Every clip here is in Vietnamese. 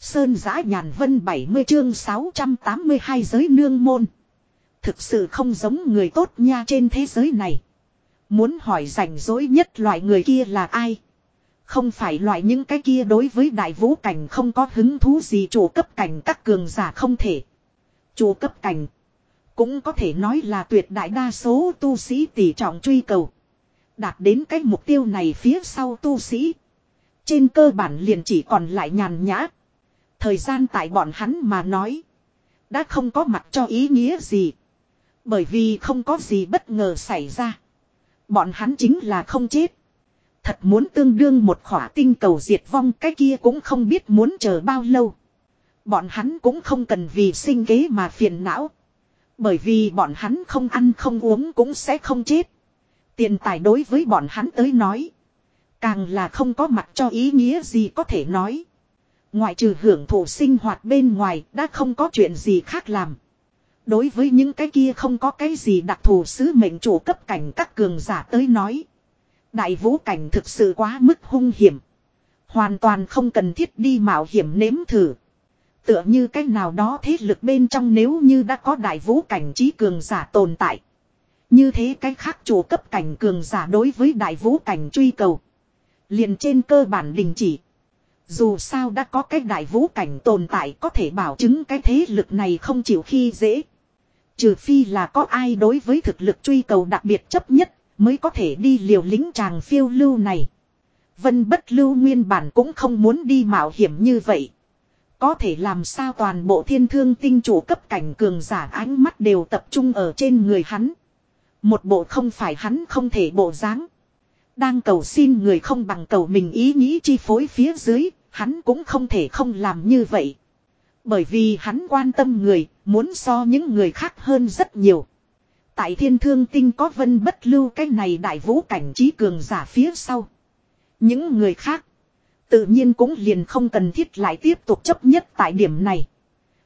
Sơn giã nhàn vân 70 chương 682 giới nương môn. Thực sự không giống người tốt nha trên thế giới này. Muốn hỏi rảnh rỗi nhất loại người kia là ai? Không phải loại những cái kia đối với đại vũ cảnh không có hứng thú gì chủ cấp cảnh các cường giả không thể. Chủ cấp cảnh. Cũng có thể nói là tuyệt đại đa số tu sĩ tỷ trọng truy cầu. Đạt đến cái mục tiêu này phía sau tu sĩ. Trên cơ bản liền chỉ còn lại nhàn nhã. Thời gian tại bọn hắn mà nói. Đã không có mặt cho ý nghĩa gì. Bởi vì không có gì bất ngờ xảy ra. Bọn hắn chính là không chết. Thật muốn tương đương một khỏa tinh cầu diệt vong cái kia cũng không biết muốn chờ bao lâu. Bọn hắn cũng không cần vì sinh kế mà phiền não. Bởi vì bọn hắn không ăn không uống cũng sẽ không chết. Tiền tài đối với bọn hắn tới nói. Càng là không có mặt cho ý nghĩa gì có thể nói. Ngoại trừ hưởng thụ sinh hoạt bên ngoài, đã không có chuyện gì khác làm. Đối với những cái kia không có cái gì đặc thù sứ mệnh chủ cấp cảnh các cường giả tới nói. Đại vũ cảnh thực sự quá mức hung hiểm. Hoàn toàn không cần thiết đi mạo hiểm nếm thử. Tựa như cái nào đó thế lực bên trong nếu như đã có đại vũ cảnh trí cường giả tồn tại. Như thế cái khác chủ cấp cảnh cường giả đối với đại vũ cảnh truy cầu. liền trên cơ bản đình chỉ. Dù sao đã có cái đại vũ cảnh tồn tại có thể bảo chứng cái thế lực này không chịu khi dễ. Trừ phi là có ai đối với thực lực truy cầu đặc biệt chấp nhất mới có thể đi liều lính chàng phiêu lưu này. Vân bất lưu nguyên bản cũng không muốn đi mạo hiểm như vậy. Có thể làm sao toàn bộ thiên thương tinh chủ cấp cảnh cường giả ánh mắt đều tập trung ở trên người hắn. Một bộ không phải hắn không thể bộ dáng. Đang cầu xin người không bằng cầu mình ý nghĩ chi phối phía dưới, hắn cũng không thể không làm như vậy. Bởi vì hắn quan tâm người, muốn so những người khác hơn rất nhiều. Tại thiên thương tinh có vân bất lưu cái này đại vũ cảnh trí cường giả phía sau. Những người khác, tự nhiên cũng liền không cần thiết lại tiếp tục chấp nhất tại điểm này.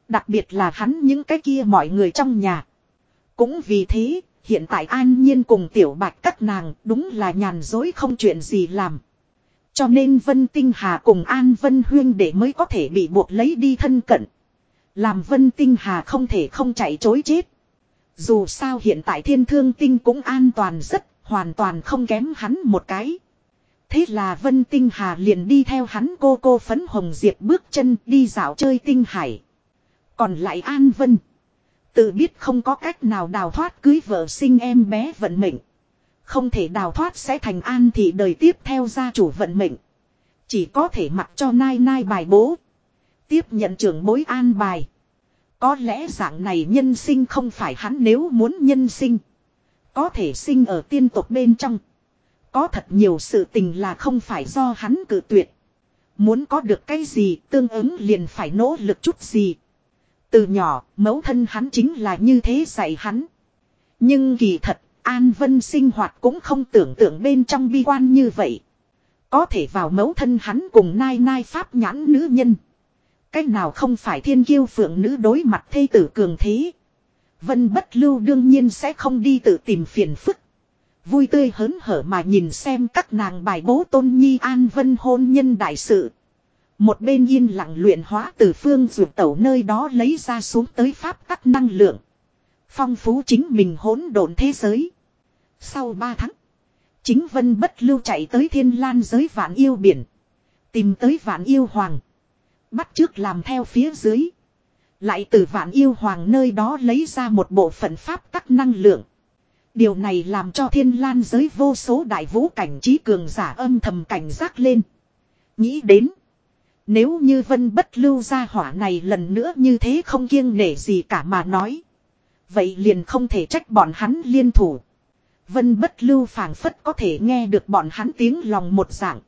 Đặc biệt là hắn những cái kia mọi người trong nhà. Cũng vì thế, hiện tại an nhiên cùng tiểu bạch các nàng đúng là nhàn dối không chuyện gì làm. Cho nên Vân Tinh Hà cùng An Vân Huyên để mới có thể bị buộc lấy đi thân cận. Làm Vân Tinh Hà không thể không chạy chối chết. Dù sao hiện tại thiên thương tinh cũng an toàn rất, hoàn toàn không kém hắn một cái. Thế là Vân Tinh Hà liền đi theo hắn cô cô phấn hồng diệp bước chân đi dạo chơi tinh hải. Còn lại An Vân. Tự biết không có cách nào đào thoát cưới vợ sinh em bé vận mệnh. Không thể đào thoát sẽ thành an thì đời tiếp theo gia chủ vận mệnh. Chỉ có thể mặc cho nai nai bài bố. Tiếp nhận trưởng bối an bài. Có lẽ dạng này nhân sinh không phải hắn nếu muốn nhân sinh. Có thể sinh ở tiên tộc bên trong. Có thật nhiều sự tình là không phải do hắn cử tuyệt. Muốn có được cái gì tương ứng liền phải nỗ lực chút gì. Từ nhỏ, mẫu thân hắn chính là như thế dạy hắn. Nhưng kỳ thật, An Vân sinh hoạt cũng không tưởng tượng bên trong bi quan như vậy. Có thể vào mẫu thân hắn cùng nai nai pháp nhãn nữ nhân. Cách nào không phải thiên kiêu phượng nữ đối mặt thây tử cường thế. Vân bất lưu đương nhiên sẽ không đi tự tìm phiền phức. Vui tươi hớn hở mà nhìn xem các nàng bài bố tôn nhi an vân hôn nhân đại sự. Một bên yên lặng luyện hóa từ phương ruột tẩu nơi đó lấy ra xuống tới pháp tắc năng lượng. Phong phú chính mình hỗn độn thế giới. Sau ba tháng. Chính vân bất lưu chạy tới thiên lan giới vạn yêu biển. Tìm tới vạn yêu hoàng. Bắt trước làm theo phía dưới. Lại từ vạn yêu hoàng nơi đó lấy ra một bộ phận pháp tắc năng lượng. Điều này làm cho thiên lan giới vô số đại vũ cảnh trí cường giả âm thầm cảnh giác lên. Nghĩ đến. Nếu như vân bất lưu ra hỏa này lần nữa như thế không kiêng nể gì cả mà nói. Vậy liền không thể trách bọn hắn liên thủ. Vân bất lưu phảng phất có thể nghe được bọn hắn tiếng lòng một dạng.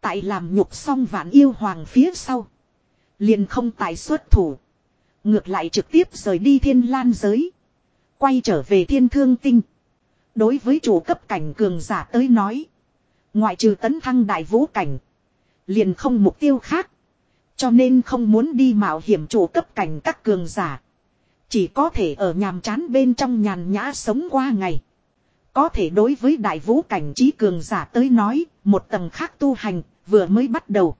Tại làm nhục xong vạn yêu hoàng phía sau. Liền không tài xuất thủ. Ngược lại trực tiếp rời đi thiên lan giới. Quay trở về thiên thương tinh. Đối với chủ cấp cảnh cường giả tới nói. Ngoại trừ tấn thăng đại vũ cảnh. Liền không mục tiêu khác. Cho nên không muốn đi mạo hiểm chủ cấp cảnh các cường giả. Chỉ có thể ở nhàm chán bên trong nhàn nhã sống qua ngày. Có thể đối với đại vũ cảnh trí cường giả tới nói, một tầng khác tu hành, vừa mới bắt đầu.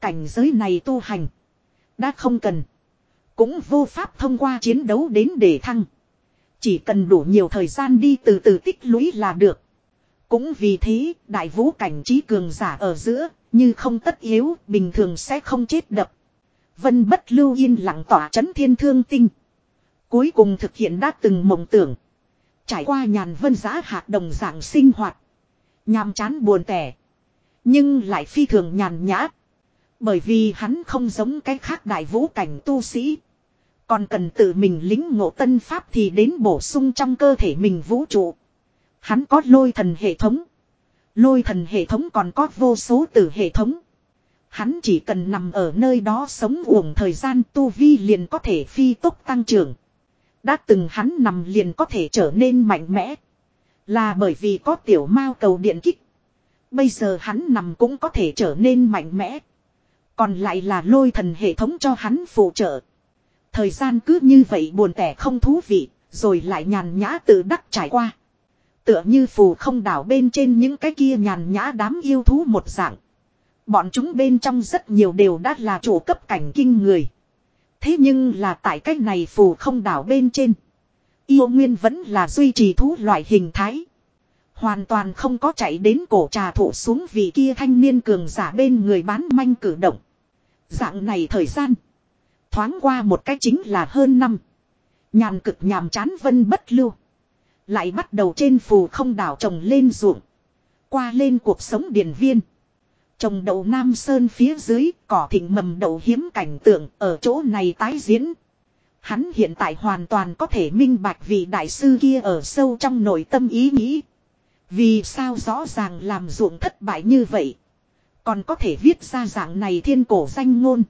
Cảnh giới này tu hành. Đã không cần. Cũng vô pháp thông qua chiến đấu đến để thăng. Chỉ cần đủ nhiều thời gian đi từ từ tích lũy là được. Cũng vì thế, đại vũ cảnh trí cường giả ở giữa, như không tất yếu, bình thường sẽ không chết đập. Vân bất lưu yên lặng tỏa chấn thiên thương tinh. Cuối cùng thực hiện đã từng mộng tưởng. Trải qua nhàn vân giá hạt đồng dạng sinh hoạt. Nhàm chán buồn tẻ. Nhưng lại phi thường nhàn nhã. Bởi vì hắn không giống cái khác đại vũ cảnh tu sĩ. Còn cần tự mình lính ngộ tân pháp thì đến bổ sung trong cơ thể mình vũ trụ. Hắn có lôi thần hệ thống. Lôi thần hệ thống còn có vô số tử hệ thống. Hắn chỉ cần nằm ở nơi đó sống uổng thời gian tu vi liền có thể phi tốc tăng trưởng. Đã từng hắn nằm liền có thể trở nên mạnh mẽ. Là bởi vì có tiểu mao cầu điện kích. Bây giờ hắn nằm cũng có thể trở nên mạnh mẽ. Còn lại là lôi thần hệ thống cho hắn phụ trợ. Thời gian cứ như vậy buồn tẻ không thú vị, rồi lại nhàn nhã tự đắc trải qua. Tựa như phù không đảo bên trên những cái kia nhàn nhã đám yêu thú một dạng. Bọn chúng bên trong rất nhiều đều đã là chủ cấp cảnh kinh người. Thế nhưng là tại cách này phù không đảo bên trên. Yêu nguyên vẫn là duy trì thú loại hình thái. Hoàn toàn không có chạy đến cổ trà thụ xuống vì kia thanh niên cường giả bên người bán manh cử động. Dạng này thời gian. Thoáng qua một cách chính là hơn năm. Nhàn cực nhàm chán vân bất lưu. Lại bắt đầu trên phù không đảo trồng lên ruộng. Qua lên cuộc sống điền viên. Trồng đậu Nam Sơn phía dưới, cỏ thịnh mầm đậu hiếm cảnh tượng ở chỗ này tái diễn. Hắn hiện tại hoàn toàn có thể minh bạch vị đại sư kia ở sâu trong nội tâm ý nghĩ. Vì sao rõ ràng làm ruộng thất bại như vậy. Còn có thể viết ra dạng này thiên cổ danh ngôn.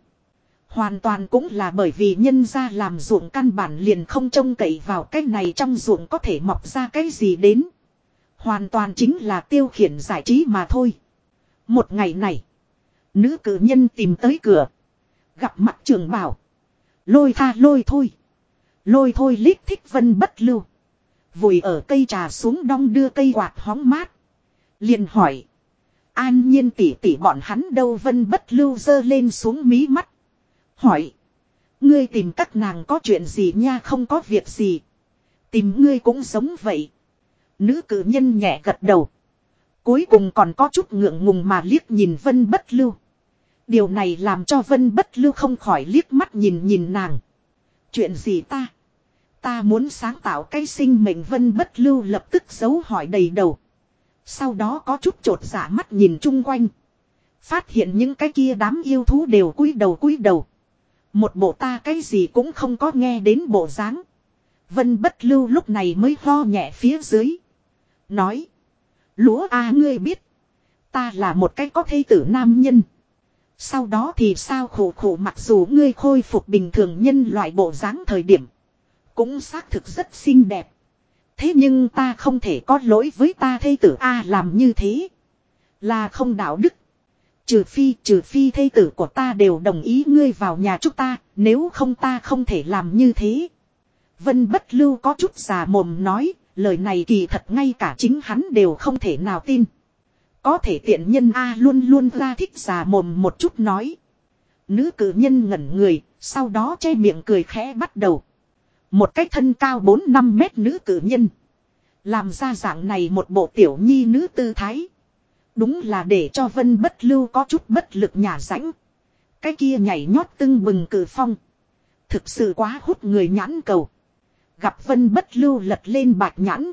Hoàn toàn cũng là bởi vì nhân ra làm ruộng căn bản liền không trông cậy vào cái này trong ruộng có thể mọc ra cái gì đến. Hoàn toàn chính là tiêu khiển giải trí mà thôi. Một ngày này, nữ cử nhân tìm tới cửa. Gặp mặt trường bảo. Lôi tha lôi thôi. Lôi thôi lít thích vân bất lưu. Vùi ở cây trà xuống đong đưa cây quạt hóng mát. liền hỏi. An nhiên tỉ tỉ bọn hắn đâu vân bất lưu dơ lên xuống mí mắt. Hỏi. Ngươi tìm các nàng có chuyện gì nha không có việc gì. Tìm ngươi cũng giống vậy. Nữ cử nhân nhẹ gật đầu. Cuối cùng còn có chút ngượng ngùng mà liếc nhìn vân bất lưu. Điều này làm cho vân bất lưu không khỏi liếc mắt nhìn nhìn nàng. Chuyện gì ta? Ta muốn sáng tạo cái sinh mệnh vân bất lưu lập tức giấu hỏi đầy đầu. Sau đó có chút trột dạ mắt nhìn chung quanh. Phát hiện những cái kia đám yêu thú đều cúi đầu cúi đầu. Một bộ ta cái gì cũng không có nghe đến bộ dáng. Vân bất lưu lúc này mới ho nhẹ phía dưới. Nói. Lúa a ngươi biết. Ta là một cái có thây tử nam nhân. Sau đó thì sao khổ khổ mặc dù ngươi khôi phục bình thường nhân loại bộ dáng thời điểm. Cũng xác thực rất xinh đẹp. Thế nhưng ta không thể có lỗi với ta thây tử A làm như thế. Là không đạo đức. Trừ phi, trừ phi thây tử của ta đều đồng ý ngươi vào nhà chúng ta, nếu không ta không thể làm như thế. Vân bất lưu có chút già mồm nói, lời này kỳ thật ngay cả chính hắn đều không thể nào tin. Có thể tiện nhân A luôn luôn ra thích già mồm một chút nói. Nữ cử nhân ngẩn người, sau đó che miệng cười khẽ bắt đầu. Một cái thân cao 4-5 mét nữ cử nhân. Làm ra dạng này một bộ tiểu nhi nữ tư thái. Đúng là để cho vân bất lưu có chút bất lực nhà rãnh. Cái kia nhảy nhót tưng bừng cử phong. Thực sự quá hút người nhãn cầu. Gặp vân bất lưu lật lên bạch nhãn.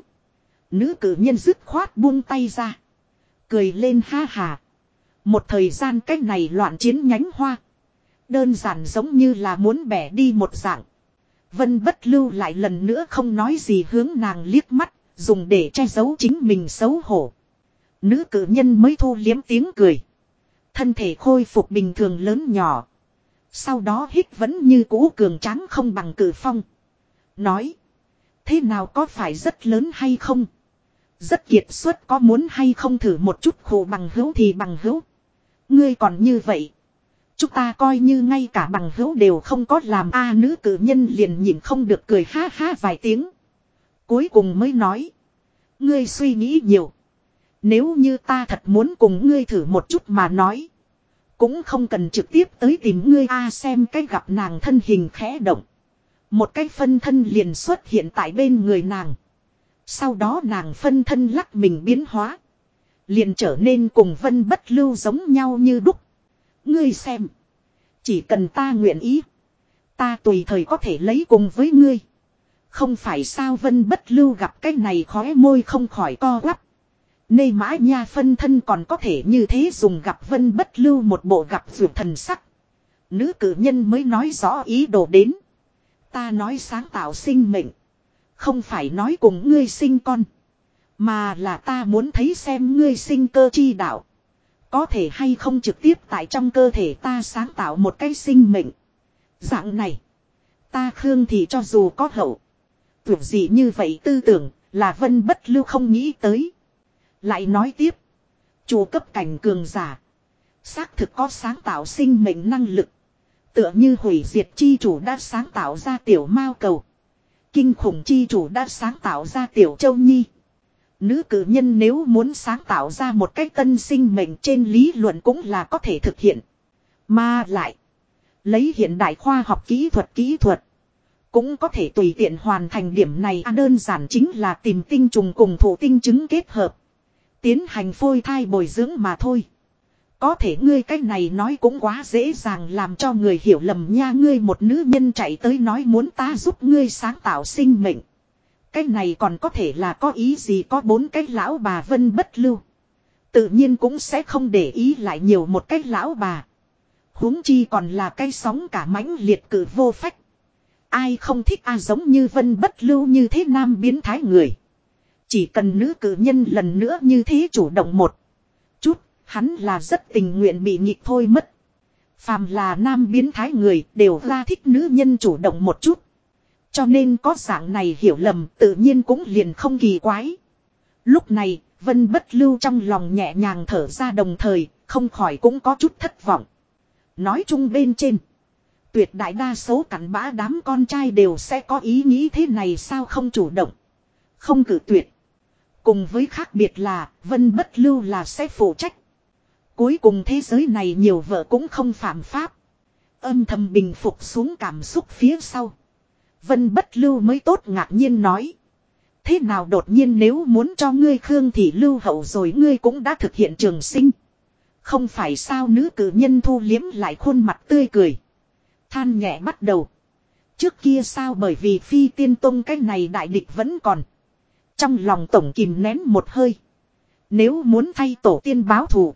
Nữ cử nhân dứt khoát buông tay ra. Cười lên ha hà. Một thời gian cách này loạn chiến nhánh hoa. Đơn giản giống như là muốn bẻ đi một dạng. Vân bất lưu lại lần nữa không nói gì hướng nàng liếc mắt, dùng để che giấu chính mình xấu hổ. Nữ cử nhân mới thu liếm tiếng cười. Thân thể khôi phục bình thường lớn nhỏ. Sau đó hít vẫn như cũ cường tráng không bằng cử phong. Nói. Thế nào có phải rất lớn hay không? Rất kiệt xuất có muốn hay không thử một chút khổ bằng hữu thì bằng hữu. Ngươi còn như vậy. Chúng ta coi như ngay cả bằng hữu đều không có làm a nữ cử nhân liền nhìn không được cười ha ha vài tiếng. Cuối cùng mới nói. Ngươi suy nghĩ nhiều. Nếu như ta thật muốn cùng ngươi thử một chút mà nói. Cũng không cần trực tiếp tới tìm ngươi a xem cái gặp nàng thân hình khẽ động. Một cái phân thân liền xuất hiện tại bên người nàng. Sau đó nàng phân thân lắc mình biến hóa. Liền trở nên cùng vân bất lưu giống nhau như đúc. Ngươi xem. Chỉ cần ta nguyện ý. Ta tùy thời có thể lấy cùng với ngươi. Không phải sao vân bất lưu gặp cái này khóe môi không khỏi co quắp. Nê mã nha phân thân còn có thể như thế dùng gặp vân bất lưu một bộ gặp vượt thần sắc. Nữ cử nhân mới nói rõ ý đồ đến. Ta nói sáng tạo sinh mệnh. Không phải nói cùng ngươi sinh con. Mà là ta muốn thấy xem ngươi sinh cơ chi đạo. Có thể hay không trực tiếp tại trong cơ thể ta sáng tạo một cái sinh mệnh. Dạng này. Ta Khương thì cho dù có hậu. Tưởng gì như vậy tư tưởng là vân bất lưu không nghĩ tới. Lại nói tiếp. Chủ cấp cảnh cường giả. Xác thực có sáng tạo sinh mệnh năng lực. Tựa như hủy diệt chi chủ đã sáng tạo ra tiểu mao cầu. Kinh khủng chi chủ đã sáng tạo ra tiểu châu nhi. Nữ cử nhân nếu muốn sáng tạo ra một cách tân sinh mệnh trên lý luận cũng là có thể thực hiện. Mà lại. Lấy hiện đại khoa học kỹ thuật kỹ thuật. Cũng có thể tùy tiện hoàn thành điểm này à, đơn giản chính là tìm tinh trùng cùng thụ tinh chứng kết hợp. Tiến hành phôi thai bồi dưỡng mà thôi. Có thể ngươi cách này nói cũng quá dễ dàng làm cho người hiểu lầm nha ngươi một nữ nhân chạy tới nói muốn ta giúp ngươi sáng tạo sinh mệnh. Cái này còn có thể là có ý gì có bốn cái lão bà vân bất lưu. Tự nhiên cũng sẽ không để ý lại nhiều một cái lão bà. huống chi còn là cái sóng cả mãnh liệt cử vô phách. Ai không thích a giống như vân bất lưu như thế nam biến thái người. Chỉ cần nữ cử nhân lần nữa như thế chủ động một hắn là rất tình nguyện bị nhịp thôi mất. Phàm là nam biến thái người đều ra thích nữ nhân chủ động một chút. Cho nên có dạng này hiểu lầm tự nhiên cũng liền không kỳ quái. Lúc này, Vân bất lưu trong lòng nhẹ nhàng thở ra đồng thời, không khỏi cũng có chút thất vọng. Nói chung bên trên. Tuyệt đại đa số cặn bã đám con trai đều sẽ có ý nghĩ thế này sao không chủ động. Không cử tuyệt. Cùng với khác biệt là, Vân bất lưu là sẽ phụ trách. Cuối cùng thế giới này nhiều vợ cũng không phạm pháp. Âm thầm bình phục xuống cảm xúc phía sau. Vân bất lưu mới tốt ngạc nhiên nói. Thế nào đột nhiên nếu muốn cho ngươi Khương thì lưu hậu rồi ngươi cũng đã thực hiện trường sinh. Không phải sao nữ cử nhân thu liếm lại khuôn mặt tươi cười. Than nhẹ bắt đầu. Trước kia sao bởi vì phi tiên tông cái này đại địch vẫn còn. Trong lòng tổng kìm nén một hơi. Nếu muốn thay tổ tiên báo thù.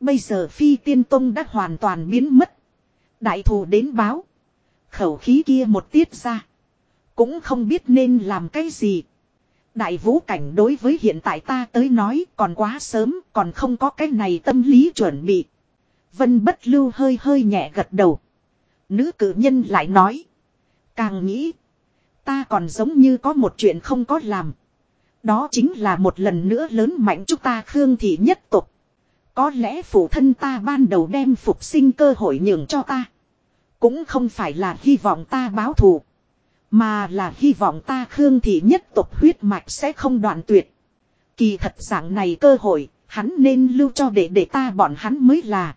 Bây giờ phi tiên tông đã hoàn toàn biến mất. Đại thù đến báo. Khẩu khí kia một tiết ra. Cũng không biết nên làm cái gì. Đại vũ cảnh đối với hiện tại ta tới nói còn quá sớm, còn không có cái này tâm lý chuẩn bị. Vân bất lưu hơi hơi nhẹ gật đầu. Nữ cử nhân lại nói. Càng nghĩ. Ta còn giống như có một chuyện không có làm. Đó chính là một lần nữa lớn mạnh chúng ta khương thị nhất tục. Có lẽ phụ thân ta ban đầu đem phục sinh cơ hội nhường cho ta. Cũng không phải là hy vọng ta báo thù. Mà là hy vọng ta Khương Thị nhất tộc huyết mạch sẽ không đoạn tuyệt. Kỳ thật dạng này cơ hội, hắn nên lưu cho để để ta bọn hắn mới là.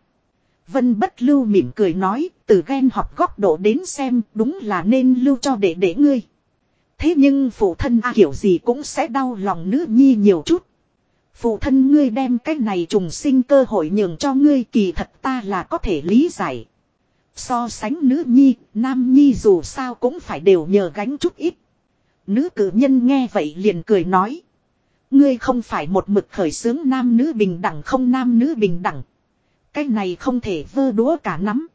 Vân bất lưu mỉm cười nói, từ ghen học góc độ đến xem đúng là nên lưu cho để để ngươi. Thế nhưng phụ thân à, kiểu gì cũng sẽ đau lòng nữ nhi nhiều chút. Phụ thân ngươi đem cái này trùng sinh cơ hội nhường cho ngươi kỳ thật ta là có thể lý giải. So sánh nữ nhi, nam nhi dù sao cũng phải đều nhờ gánh chút ít. Nữ cử nhân nghe vậy liền cười nói. Ngươi không phải một mực khởi xướng nam nữ bình đẳng không nam nữ bình đẳng. Cái này không thể vơ đúa cả nắm.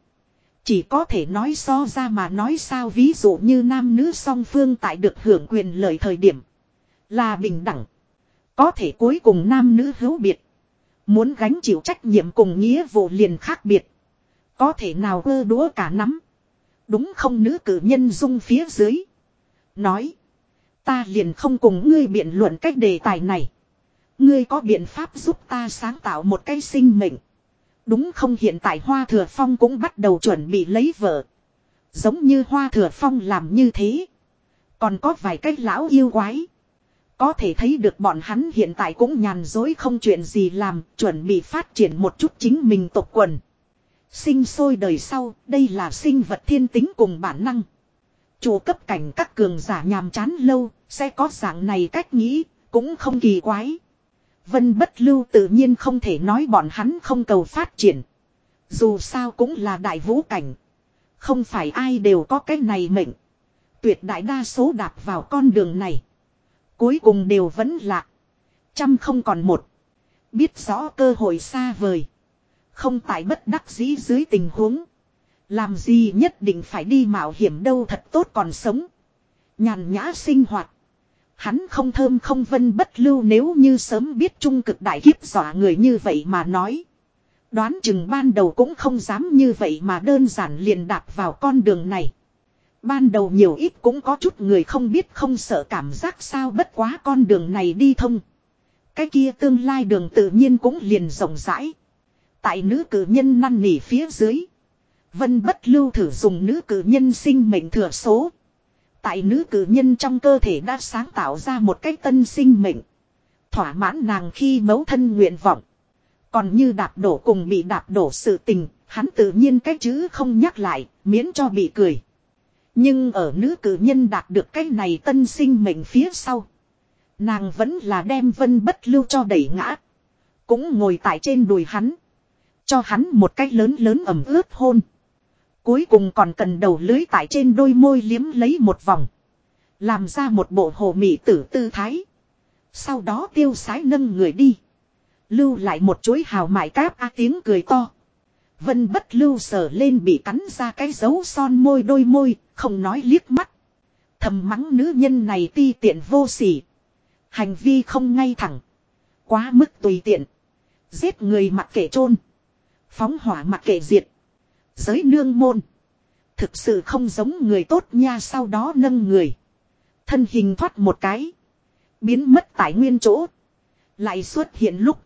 Chỉ có thể nói so ra mà nói sao ví dụ như nam nữ song phương tại được hưởng quyền lợi thời điểm. Là bình đẳng. Có thể cuối cùng nam nữ hữu biệt. Muốn gánh chịu trách nhiệm cùng nghĩa vụ liền khác biệt. Có thể nào ơ đúa cả nắm. Đúng không nữ cử nhân dung phía dưới. Nói. Ta liền không cùng ngươi biện luận cách đề tài này. Ngươi có biện pháp giúp ta sáng tạo một cái sinh mệnh. Đúng không hiện tại Hoa Thừa Phong cũng bắt đầu chuẩn bị lấy vợ. Giống như Hoa Thừa Phong làm như thế. Còn có vài cái lão yêu quái. Có thể thấy được bọn hắn hiện tại cũng nhàn dối không chuyện gì làm, chuẩn bị phát triển một chút chính mình tộc quần. Sinh sôi đời sau, đây là sinh vật thiên tính cùng bản năng. Chủ cấp cảnh các cường giả nhàm chán lâu, sẽ có dạng này cách nghĩ, cũng không kỳ quái. Vân bất lưu tự nhiên không thể nói bọn hắn không cầu phát triển. Dù sao cũng là đại vũ cảnh. Không phải ai đều có cái này mệnh. Tuyệt đại đa số đạp vào con đường này. Cuối cùng đều vẫn lạc. Trăm không còn một. Biết rõ cơ hội xa vời. Không tại bất đắc dĩ dưới tình huống. Làm gì nhất định phải đi mạo hiểm đâu thật tốt còn sống. Nhàn nhã sinh hoạt. Hắn không thơm không vân bất lưu nếu như sớm biết trung cực đại kiếp dọa người như vậy mà nói. Đoán chừng ban đầu cũng không dám như vậy mà đơn giản liền đạp vào con đường này. Ban đầu nhiều ít cũng có chút người không biết không sợ cảm giác sao bất quá con đường này đi thông. Cái kia tương lai đường tự nhiên cũng liền rộng rãi. Tại nữ cử nhân năn nỉ phía dưới. Vân bất lưu thử dùng nữ cử nhân sinh mệnh thừa số. Tại nữ cử nhân trong cơ thể đã sáng tạo ra một cái tân sinh mệnh. Thỏa mãn nàng khi mấu thân nguyện vọng. Còn như đạp đổ cùng bị đạp đổ sự tình, hắn tự nhiên cái chữ không nhắc lại, miễn cho bị cười. Nhưng ở nữ cử nhân đạt được cái này tân sinh mệnh phía sau. Nàng vẫn là đem vân bất lưu cho đẩy ngã. Cũng ngồi tại trên đùi hắn. Cho hắn một cái lớn lớn ẩm ướt hôn. Cuối cùng còn cần đầu lưới tại trên đôi môi liếm lấy một vòng. Làm ra một bộ hồ mị tử tư thái. Sau đó tiêu sái nâng người đi. Lưu lại một chuỗi hào mại cáp a tiếng cười to. Vân bất lưu sờ lên bị cắn ra cái dấu son môi đôi môi, không nói liếc mắt. Thầm mắng nữ nhân này ti tiện vô sỉ. Hành vi không ngay thẳng. Quá mức tùy tiện. Giết người mặc kệ chôn Phóng hỏa mặc kệ diệt. Giới nương môn. Thực sự không giống người tốt nha sau đó nâng người. Thân hình thoát một cái. Biến mất tại nguyên chỗ. Lại xuất hiện lúc.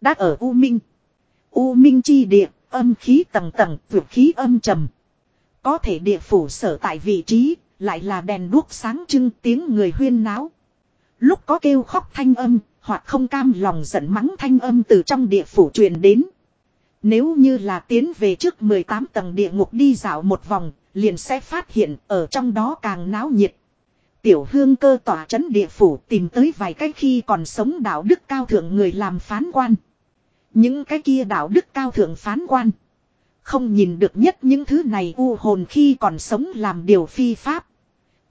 Đã ở U Minh. U Minh chi địa, âm khí tầng tầng, vượt khí âm trầm. Có thể địa phủ sở tại vị trí, lại là đèn đuốc sáng trưng tiếng người huyên náo. Lúc có kêu khóc thanh âm, hoặc không cam lòng giận mắng thanh âm từ trong địa phủ truyền đến. Nếu như là tiến về trước 18 tầng địa ngục đi dạo một vòng, liền sẽ phát hiện ở trong đó càng náo nhiệt. Tiểu hương cơ tỏa chấn địa phủ tìm tới vài cái khi còn sống đạo đức cao thượng người làm phán quan. Những cái kia đạo đức cao thượng phán quan. Không nhìn được nhất những thứ này u hồn khi còn sống làm điều phi pháp.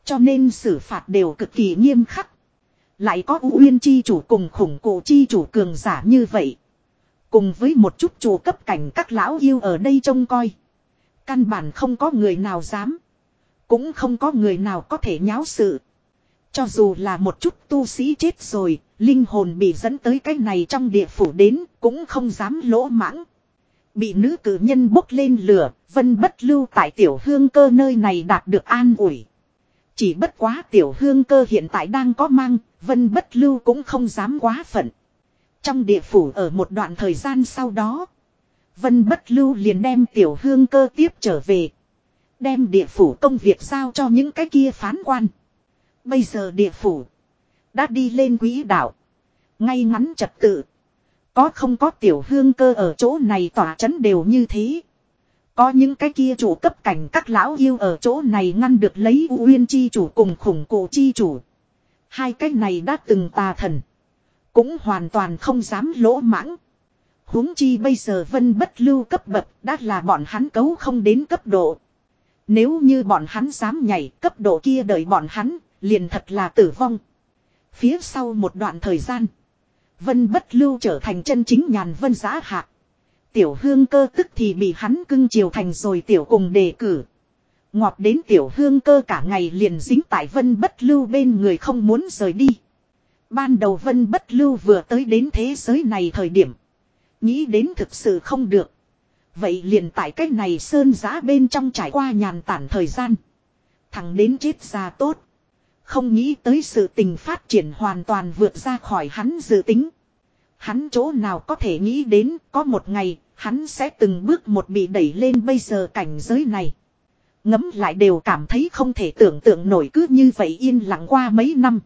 Cho nên xử phạt đều cực kỳ nghiêm khắc. Lại có u uyên chi chủ cùng khủng cổ chi chủ cường giả như vậy. Cùng với một chút chủ cấp cảnh các lão yêu ở đây trông coi. Căn bản không có người nào dám. Cũng không có người nào có thể nháo sự. Cho dù là một chút tu sĩ chết rồi, linh hồn bị dẫn tới cái này trong địa phủ đến, cũng không dám lỗ mãng. Bị nữ cử nhân bốc lên lửa, vân bất lưu tại tiểu hương cơ nơi này đạt được an ủi. Chỉ bất quá tiểu hương cơ hiện tại đang có mang, vân bất lưu cũng không dám quá phận. Trong địa phủ ở một đoạn thời gian sau đó, vân bất lưu liền đem tiểu hương cơ tiếp trở về. Đem địa phủ công việc giao cho những cái kia phán quan. Bây giờ địa phủ đã đi lên quỹ đạo. Ngay ngắn trật tự. Có không có tiểu hương cơ ở chỗ này tỏa chấn đều như thế. Có những cái kia chủ cấp cảnh các lão yêu ở chỗ này ngăn được lấy uyên chi chủ cùng khủng cổ chi chủ. Hai cái này đã từng tà thần. Cũng hoàn toàn không dám lỗ mãng. huống chi bây giờ vân bất lưu cấp bậc đã là bọn hắn cấu không đến cấp độ. Nếu như bọn hắn dám nhảy cấp độ kia đợi bọn hắn, liền thật là tử vong. Phía sau một đoạn thời gian, vân bất lưu trở thành chân chính nhàn vân giá hạ. Tiểu hương cơ tức thì bị hắn cưng chiều thành rồi tiểu cùng đề cử. Ngọt đến tiểu hương cơ cả ngày liền dính tại vân bất lưu bên người không muốn rời đi. Ban đầu vân bất lưu vừa tới đến thế giới này thời điểm. Nghĩ đến thực sự không được. Vậy liền tại cách này sơn giá bên trong trải qua nhàn tản thời gian. Thằng đến chết ra tốt. Không nghĩ tới sự tình phát triển hoàn toàn vượt ra khỏi hắn dự tính. Hắn chỗ nào có thể nghĩ đến có một ngày, hắn sẽ từng bước một bị đẩy lên bây giờ cảnh giới này. Ngấm lại đều cảm thấy không thể tưởng tượng nổi cứ như vậy yên lặng qua mấy năm.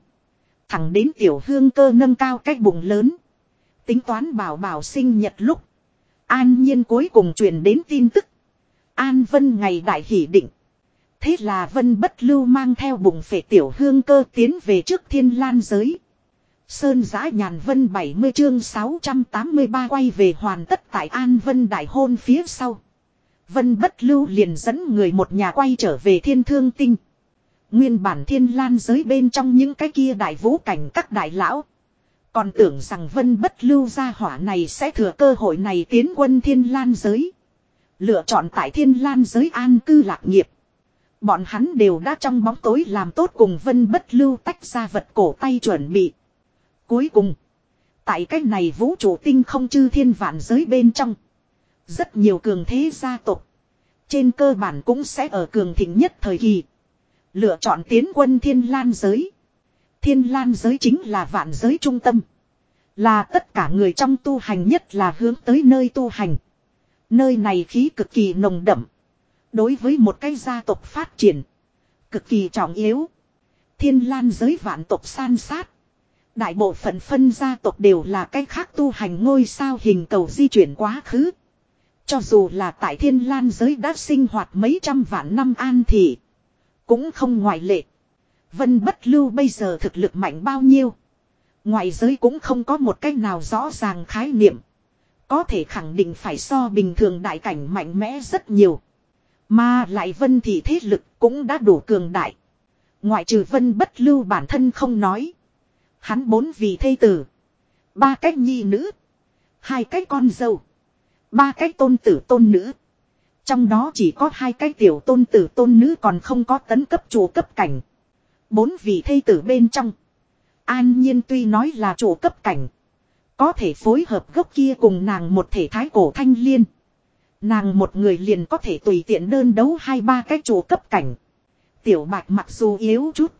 Thẳng đến tiểu hương cơ nâng cao cái bụng lớn. Tính toán bảo bảo sinh nhật lúc. An nhiên cuối cùng truyền đến tin tức. An Vân ngày đại hỷ định. Thế là Vân bất lưu mang theo bụng phệ tiểu hương cơ tiến về trước thiên lan giới. Sơn giã nhàn vân 70 chương 683 quay về hoàn tất tại An Vân đại hôn phía sau. Vân bất lưu liền dẫn người một nhà quay trở về thiên thương tinh. Nguyên bản thiên lan giới bên trong những cái kia đại vũ cảnh các đại lão. Còn tưởng rằng vân bất lưu gia hỏa này sẽ thừa cơ hội này tiến quân thiên lan giới. Lựa chọn tại thiên lan giới an cư lạc nghiệp. Bọn hắn đều đã trong bóng tối làm tốt cùng vân bất lưu tách ra vật cổ tay chuẩn bị. Cuối cùng. Tại cách này vũ trụ tinh không chư thiên vạn giới bên trong. Rất nhiều cường thế gia tộc. Trên cơ bản cũng sẽ ở cường thịnh nhất thời kỳ. Lựa chọn tiến quân thiên lan giới. Thiên lan giới chính là vạn giới trung tâm. Là tất cả người trong tu hành nhất là hướng tới nơi tu hành. Nơi này khí cực kỳ nồng đậm. Đối với một cái gia tộc phát triển. Cực kỳ trọng yếu. Thiên lan giới vạn tộc san sát. Đại bộ phận phân gia tộc đều là cái khác tu hành ngôi sao hình cầu di chuyển quá khứ. Cho dù là tại thiên lan giới đã sinh hoạt mấy trăm vạn năm an thì, Cũng không ngoại lệ. Vân bất lưu bây giờ thực lực mạnh bao nhiêu. ngoài giới cũng không có một cách nào rõ ràng khái niệm. Có thể khẳng định phải so bình thường đại cảnh mạnh mẽ rất nhiều. Mà lại vân thì thế lực cũng đã đủ cường đại. Ngoại trừ vân bất lưu bản thân không nói. Hắn bốn vị thây tử. Ba cách nhi nữ. Hai cách con dâu. Ba cách tôn tử tôn nữ. Trong đó chỉ có hai cái tiểu tôn tử tôn nữ còn không có tấn cấp chủ cấp cảnh. Bốn vị thây tử bên trong. An nhiên tuy nói là chủ cấp cảnh. Có thể phối hợp gốc kia cùng nàng một thể thái cổ thanh liên. Nàng một người liền có thể tùy tiện đơn đấu hai ba cái chủ cấp cảnh. Tiểu bạch mặc dù yếu chút.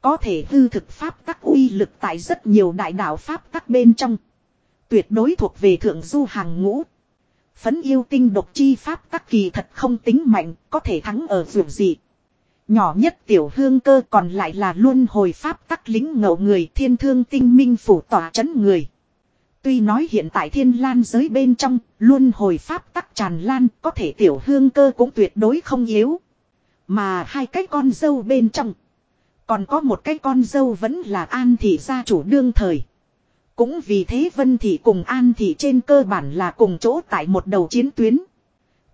Có thể hư thực pháp tắc uy lực tại rất nhiều đại đạo pháp tắc bên trong. Tuyệt đối thuộc về thượng du hàng ngũ. Phấn yêu tinh độc chi pháp tắc kỳ thật không tính mạnh, có thể thắng ở vượt gì. Nhỏ nhất tiểu hương cơ còn lại là luôn hồi pháp tắc lính ngậu người thiên thương tinh minh phủ tỏa chấn người. Tuy nói hiện tại thiên lan giới bên trong, luôn hồi pháp tắc tràn lan, có thể tiểu hương cơ cũng tuyệt đối không yếu. Mà hai cái con dâu bên trong. Còn có một cái con dâu vẫn là an thị gia chủ đương thời. Cũng vì thế Vân Thị cùng An Thị trên cơ bản là cùng chỗ tại một đầu chiến tuyến.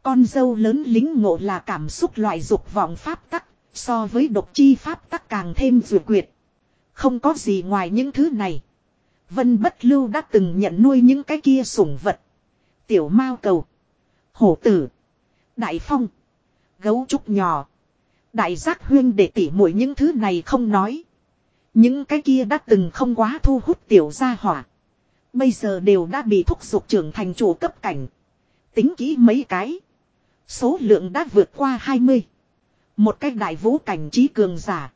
Con dâu lớn lính ngộ là cảm xúc loại dục vọng pháp tắc, so với độc chi pháp tắc càng thêm dược quyệt. Không có gì ngoài những thứ này. Vân Bất Lưu đã từng nhận nuôi những cái kia sủng vật. Tiểu mao cầu. Hổ tử. Đại phong. Gấu trúc nhỏ. Đại giác huyên để tỉ mũi những thứ này không nói. Những cái kia đã từng không quá thu hút tiểu gia hỏa. Bây giờ đều đã bị thúc giục trưởng thành chủ cấp cảnh. Tính kỹ mấy cái. Số lượng đã vượt qua 20. Một cái đại vũ cảnh trí cường giả.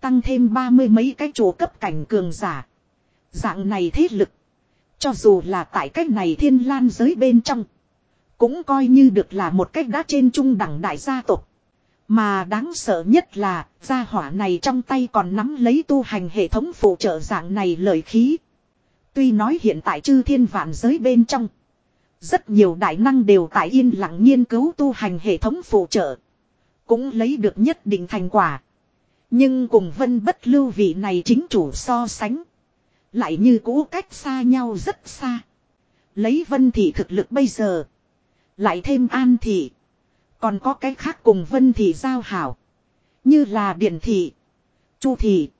Tăng thêm ba mươi mấy cái chủ cấp cảnh cường giả. Dạng này thế lực. Cho dù là tại cách này thiên lan giới bên trong. Cũng coi như được là một cách đã trên trung đẳng đại gia tộc. Mà đáng sợ nhất là, gia hỏa này trong tay còn nắm lấy tu hành hệ thống phụ trợ dạng này lời khí. Tuy nói hiện tại chư thiên vạn giới bên trong. Rất nhiều đại năng đều tại yên lặng nghiên cứu tu hành hệ thống phụ trợ. Cũng lấy được nhất định thành quả. Nhưng cùng vân bất lưu vị này chính chủ so sánh. Lại như cũ cách xa nhau rất xa. Lấy vân thị thực lực bây giờ. Lại thêm an thị. Còn có cái khác cùng vân thị giao hảo. Như là điện thị. Chu thị.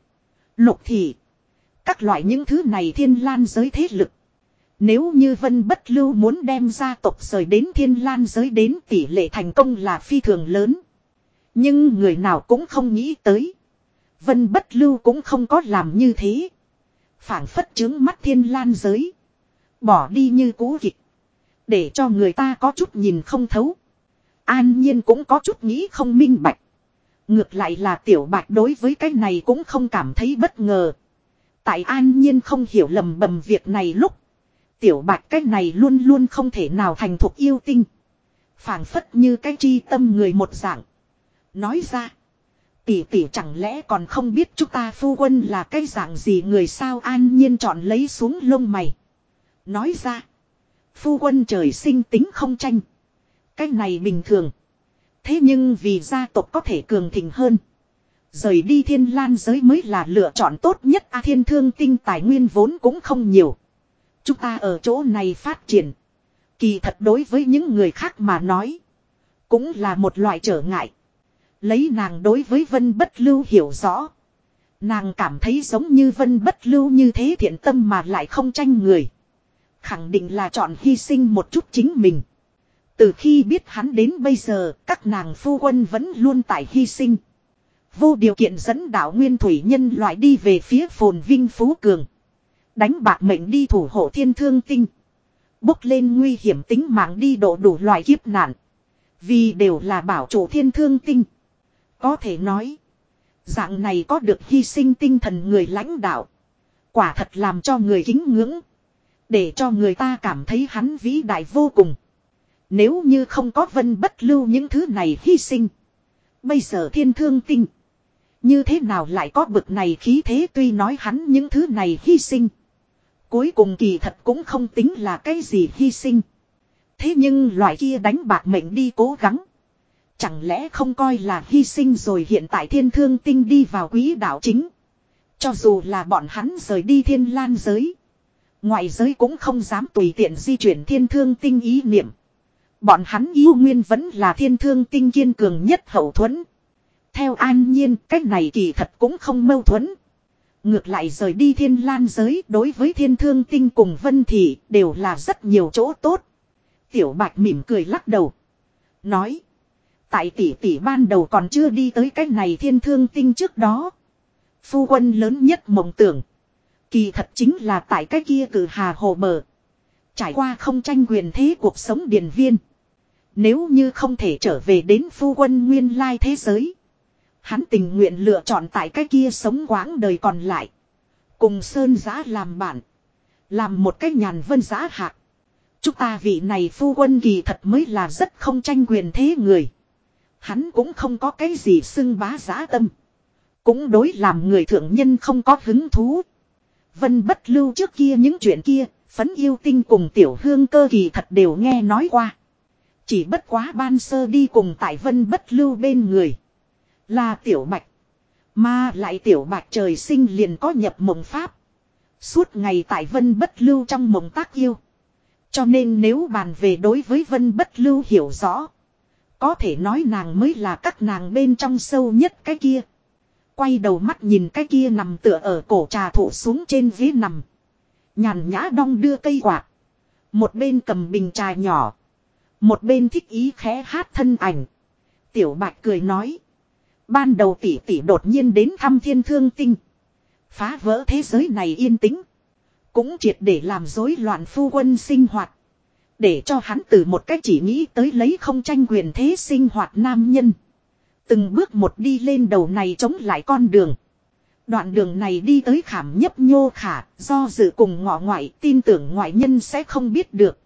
Lục thị. Các loại những thứ này thiên lan giới thế lực. Nếu như vân bất lưu muốn đem gia tộc rời đến thiên lan giới đến tỷ lệ thành công là phi thường lớn. Nhưng người nào cũng không nghĩ tới. Vân bất lưu cũng không có làm như thế phảng phất chứng mắt thiên lan giới. Bỏ đi như cũ kịch. Để cho người ta có chút nhìn không thấu. An nhiên cũng có chút nghĩ không minh bạch. Ngược lại là tiểu bạch đối với cái này cũng không cảm thấy bất ngờ. Tại an nhiên không hiểu lầm bầm việc này lúc. Tiểu bạch cái này luôn luôn không thể nào thành thuộc yêu tinh. phảng phất như cái chi tâm người một dạng. Nói ra. Tỷ tỷ chẳng lẽ còn không biết chúng ta phu quân là cái dạng gì người sao an nhiên chọn lấy xuống lông mày. Nói ra. Phu quân trời sinh tính không tranh. Cái này bình thường. Thế nhưng vì gia tộc có thể cường thịnh hơn. Rời đi thiên lan giới mới là lựa chọn tốt nhất a thiên thương tinh tài nguyên vốn cũng không nhiều. Chúng ta ở chỗ này phát triển. Kỳ thật đối với những người khác mà nói. Cũng là một loại trở ngại. Lấy nàng đối với vân bất lưu hiểu rõ. Nàng cảm thấy giống như vân bất lưu như thế thiện tâm mà lại không tranh người. Khẳng định là chọn hy sinh một chút chính mình. Từ khi biết hắn đến bây giờ, các nàng phu quân vẫn luôn tại hy sinh. Vô điều kiện dẫn đạo nguyên thủy nhân loại đi về phía phồn vinh phú cường. Đánh bạc mệnh đi thủ hộ thiên thương tinh. Bốc lên nguy hiểm tính mạng đi độ đủ loại kiếp nạn. Vì đều là bảo chủ thiên thương tinh. Có thể nói. Dạng này có được hy sinh tinh thần người lãnh đạo. Quả thật làm cho người kính ngưỡng. Để cho người ta cảm thấy hắn vĩ đại vô cùng. Nếu như không có vân bất lưu những thứ này hy sinh. Bây giờ thiên thương tinh. Như thế nào lại có bực này khí thế tuy nói hắn những thứ này hy sinh. Cuối cùng kỳ thật cũng không tính là cái gì hy sinh. Thế nhưng loại kia đánh bạc mệnh đi cố gắng. Chẳng lẽ không coi là hy sinh rồi hiện tại thiên thương tinh đi vào quý đạo chính. Cho dù là bọn hắn rời đi thiên lan giới. Ngoại giới cũng không dám tùy tiện di chuyển thiên thương tinh ý niệm. Bọn hắn yêu nguyên vẫn là thiên thương tinh kiên cường nhất hậu thuẫn. Theo an nhiên, cách này kỳ thật cũng không mâu thuẫn. Ngược lại rời đi thiên lan giới đối với thiên thương tinh cùng vân thị đều là rất nhiều chỗ tốt. Tiểu bạch mỉm cười lắc đầu. Nói. Tại tỷ tỷ ban đầu còn chưa đi tới cách này thiên thương tinh trước đó. Phu quân lớn nhất mộng tưởng. Kỳ thật chính là tại cái kia cử hà hồ bờ. Trải qua không tranh quyền thế cuộc sống điền viên. Nếu như không thể trở về đến phu quân nguyên lai thế giới. Hắn tình nguyện lựa chọn tại cái kia sống quãng đời còn lại. Cùng Sơn Giá làm bạn. Làm một cái nhàn vân giá hạc. Chúng ta vị này phu quân kỳ thật mới là rất không tranh quyền thế người. Hắn cũng không có cái gì xưng bá giá tâm. Cũng đối làm người thượng nhân không có hứng thú. Vân bất lưu trước kia những chuyện kia, phấn yêu tinh cùng tiểu hương cơ kỳ thật đều nghe nói qua. Chỉ bất quá ban sơ đi cùng tại vân bất lưu bên người. Là tiểu bạch. Mà lại tiểu bạch trời sinh liền có nhập mộng pháp. Suốt ngày tại vân bất lưu trong mộng tác yêu. Cho nên nếu bàn về đối với vân bất lưu hiểu rõ. Có thể nói nàng mới là các nàng bên trong sâu nhất cái kia. Quay đầu mắt nhìn cái kia nằm tựa ở cổ trà thụ xuống trên ghế nằm. Nhàn nhã đong đưa cây quạt. Một bên cầm bình trà nhỏ. Một bên thích ý khẽ hát thân ảnh. Tiểu bạch cười nói. Ban đầu tỷ tỷ đột nhiên đến thăm thiên thương tinh. Phá vỡ thế giới này yên tĩnh. Cũng triệt để làm rối loạn phu quân sinh hoạt. Để cho hắn từ một cách chỉ nghĩ tới lấy không tranh quyền thế sinh hoạt nam nhân. Từng bước một đi lên đầu này chống lại con đường. Đoạn đường này đi tới khảm nhấp nhô khả, do dự cùng ngọ ngoại tin tưởng ngoại nhân sẽ không biết được.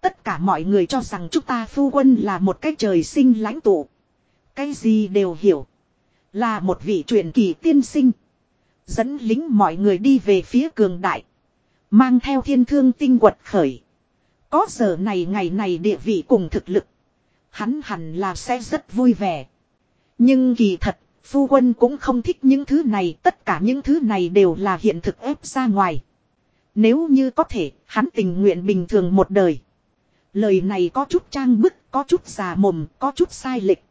Tất cả mọi người cho rằng chúng ta phu quân là một cái trời sinh lãnh tụ. Cái gì đều hiểu. Là một vị truyền kỳ tiên sinh. Dẫn lính mọi người đi về phía cường đại. Mang theo thiên thương tinh quật khởi. Có giờ này ngày này địa vị cùng thực lực. Hắn hẳn là sẽ rất vui vẻ. Nhưng kỳ thật, phu quân cũng không thích những thứ này. Tất cả những thứ này đều là hiện thực ép ra ngoài. Nếu như có thể, hắn tình nguyện bình thường một đời. Lời này có chút trang bức, có chút già mồm, có chút sai lệch.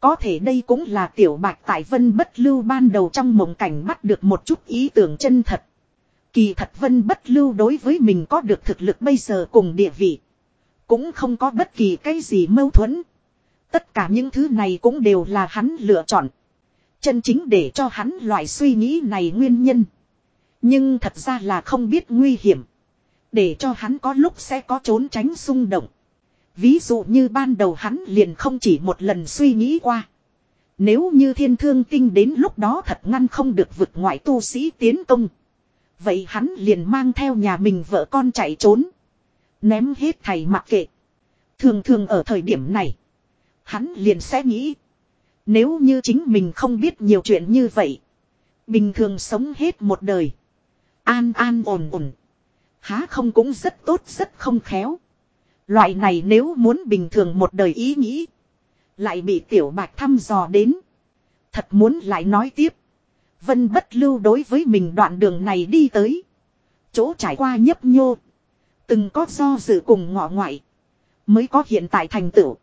Có thể đây cũng là tiểu bạch tại vân bất lưu ban đầu trong mộng cảnh bắt được một chút ý tưởng chân thật. Kỳ thật vân bất lưu đối với mình có được thực lực bây giờ cùng địa vị. Cũng không có bất kỳ cái gì mâu thuẫn. Tất cả những thứ này cũng đều là hắn lựa chọn. Chân chính để cho hắn loại suy nghĩ này nguyên nhân. Nhưng thật ra là không biết nguy hiểm. Để cho hắn có lúc sẽ có trốn tránh xung động. Ví dụ như ban đầu hắn liền không chỉ một lần suy nghĩ qua. Nếu như thiên thương tinh đến lúc đó thật ngăn không được vực ngoại tu sĩ tiến công. Vậy hắn liền mang theo nhà mình vợ con chạy trốn. Ném hết thầy mặc kệ. Thường thường ở thời điểm này. Hắn liền sẽ nghĩ. Nếu như chính mình không biết nhiều chuyện như vậy. Bình thường sống hết một đời. An an ổn ổn. Há không cũng rất tốt, rất không khéo. Loại này nếu muốn bình thường một đời ý nghĩ. Lại bị tiểu bạch thăm dò đến. Thật muốn lại nói tiếp. Vân bất lưu đối với mình đoạn đường này đi tới. Chỗ trải qua nhấp nhô. Từng có do dự cùng ngọ ngoại. Mới có hiện tại thành tựu.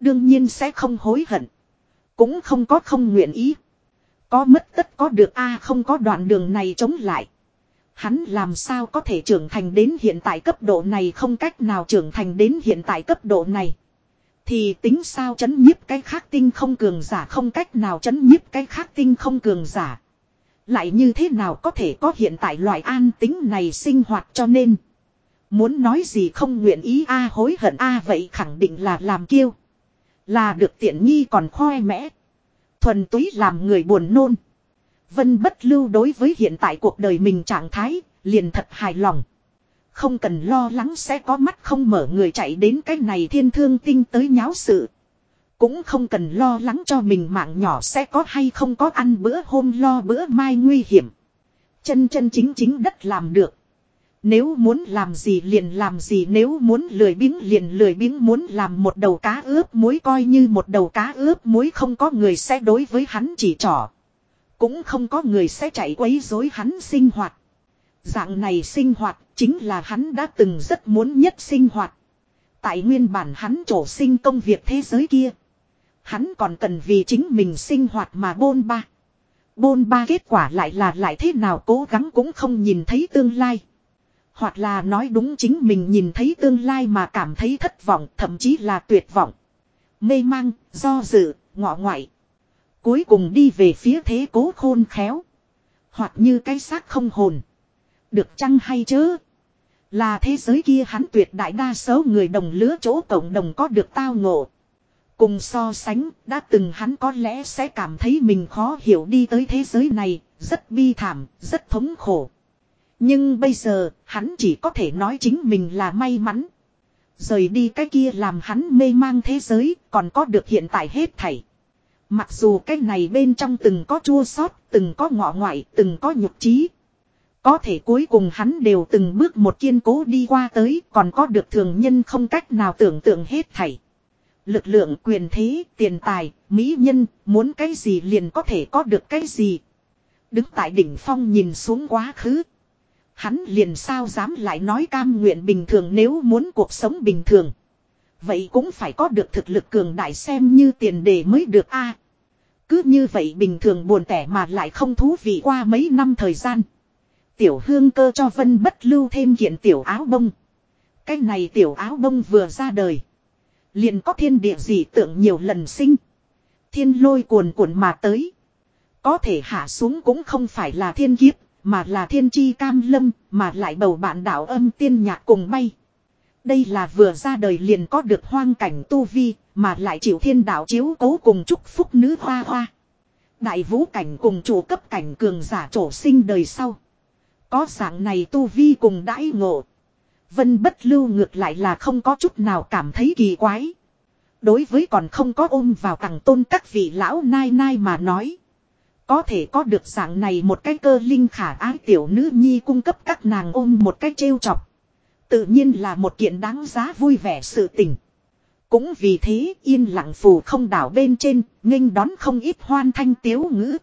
Đương nhiên sẽ không hối hận. Cũng không có không nguyện ý. Có mất tất có được a à, không có đoạn đường này chống lại. Hắn làm sao có thể trưởng thành đến hiện tại cấp độ này không cách nào trưởng thành đến hiện tại cấp độ này. Thì tính sao chấn nhiếp cái khác tinh không cường giả, không cách nào chấn nhiếp cái khác tinh không cường giả. Lại như thế nào có thể có hiện tại loại an tính này sinh hoạt cho nên. Muốn nói gì không nguyện ý a hối hận a vậy khẳng định là làm kiêu. Là được tiện nghi còn khoe mẽ. Thuần túy làm người buồn nôn. Vân bất lưu đối với hiện tại cuộc đời mình trạng thái, liền thật hài lòng. Không cần lo lắng sẽ có mắt không mở người chạy đến cái này thiên thương tinh tới nháo sự. Cũng không cần lo lắng cho mình mạng nhỏ sẽ có hay không có ăn bữa hôm lo bữa mai nguy hiểm. Chân chân chính chính đất làm được. Nếu muốn làm gì liền làm gì, nếu muốn lười biếng liền lười biếng, muốn làm một đầu cá ướp muối coi như một đầu cá ướp muối, không có người sẽ đối với hắn chỉ trỏ. Cũng không có người sẽ chạy quấy rối hắn sinh hoạt. Dạng này sinh hoạt chính là hắn đã từng rất muốn nhất sinh hoạt. Tại nguyên bản hắn trổ sinh công việc thế giới kia. Hắn còn cần vì chính mình sinh hoạt mà bôn ba. Bôn ba kết quả lại là lại thế nào cố gắng cũng không nhìn thấy tương lai. Hoặc là nói đúng chính mình nhìn thấy tương lai mà cảm thấy thất vọng thậm chí là tuyệt vọng. Mê mang, do dự, ngọ ngoại. Cuối cùng đi về phía thế cố khôn khéo. Hoặc như cái xác không hồn. Được chăng hay chớ? Là thế giới kia hắn tuyệt đại đa số người đồng lứa chỗ cộng đồng có được tao ngộ. Cùng so sánh, đã từng hắn có lẽ sẽ cảm thấy mình khó hiểu đi tới thế giới này, rất bi thảm, rất thống khổ. Nhưng bây giờ, hắn chỉ có thể nói chính mình là may mắn. Rời đi cái kia làm hắn mê mang thế giới, còn có được hiện tại hết thảy. Mặc dù cái này bên trong từng có chua sót, từng có ngọ ngoại, từng có nhục trí. Có thể cuối cùng hắn đều từng bước một kiên cố đi qua tới, còn có được thường nhân không cách nào tưởng tượng hết thảy. Lực lượng quyền thế, tiền tài, mỹ nhân, muốn cái gì liền có thể có được cái gì. Đứng tại đỉnh phong nhìn xuống quá khứ. Hắn liền sao dám lại nói cam nguyện bình thường nếu muốn cuộc sống bình thường. Vậy cũng phải có được thực lực cường đại xem như tiền đề mới được a. cứ như vậy bình thường buồn tẻ mà lại không thú vị qua mấy năm thời gian. Tiểu hương cơ cho vân bất lưu thêm kiện tiểu áo bông. Cái này tiểu áo bông vừa ra đời. Liền có thiên địa dị tượng nhiều lần sinh. Thiên lôi cuồn cuộn mà tới. Có thể hạ xuống cũng không phải là thiên kiếp, mà là thiên chi cam lâm, mà lại bầu bạn đạo âm tiên nhạc cùng bay. Đây là vừa ra đời liền có được hoang cảnh tu vi, mà lại chịu thiên đạo chiếu cố cùng chúc phúc nữ hoa hoa. Đại vũ cảnh cùng chủ cấp cảnh cường giả trổ sinh đời sau. Có dạng này tu vi cùng đãi ngộ. Vân bất lưu ngược lại là không có chút nào cảm thấy kỳ quái. Đối với còn không có ôm vào tặng tôn các vị lão nai nai mà nói. Có thể có được dạng này một cái cơ linh khả ái tiểu nữ nhi cung cấp các nàng ôm một cái trêu chọc. Tự nhiên là một kiện đáng giá vui vẻ sự tình. Cũng vì thế yên lặng phù không đảo bên trên, nghênh đón không ít hoan thanh tiếu ngữ.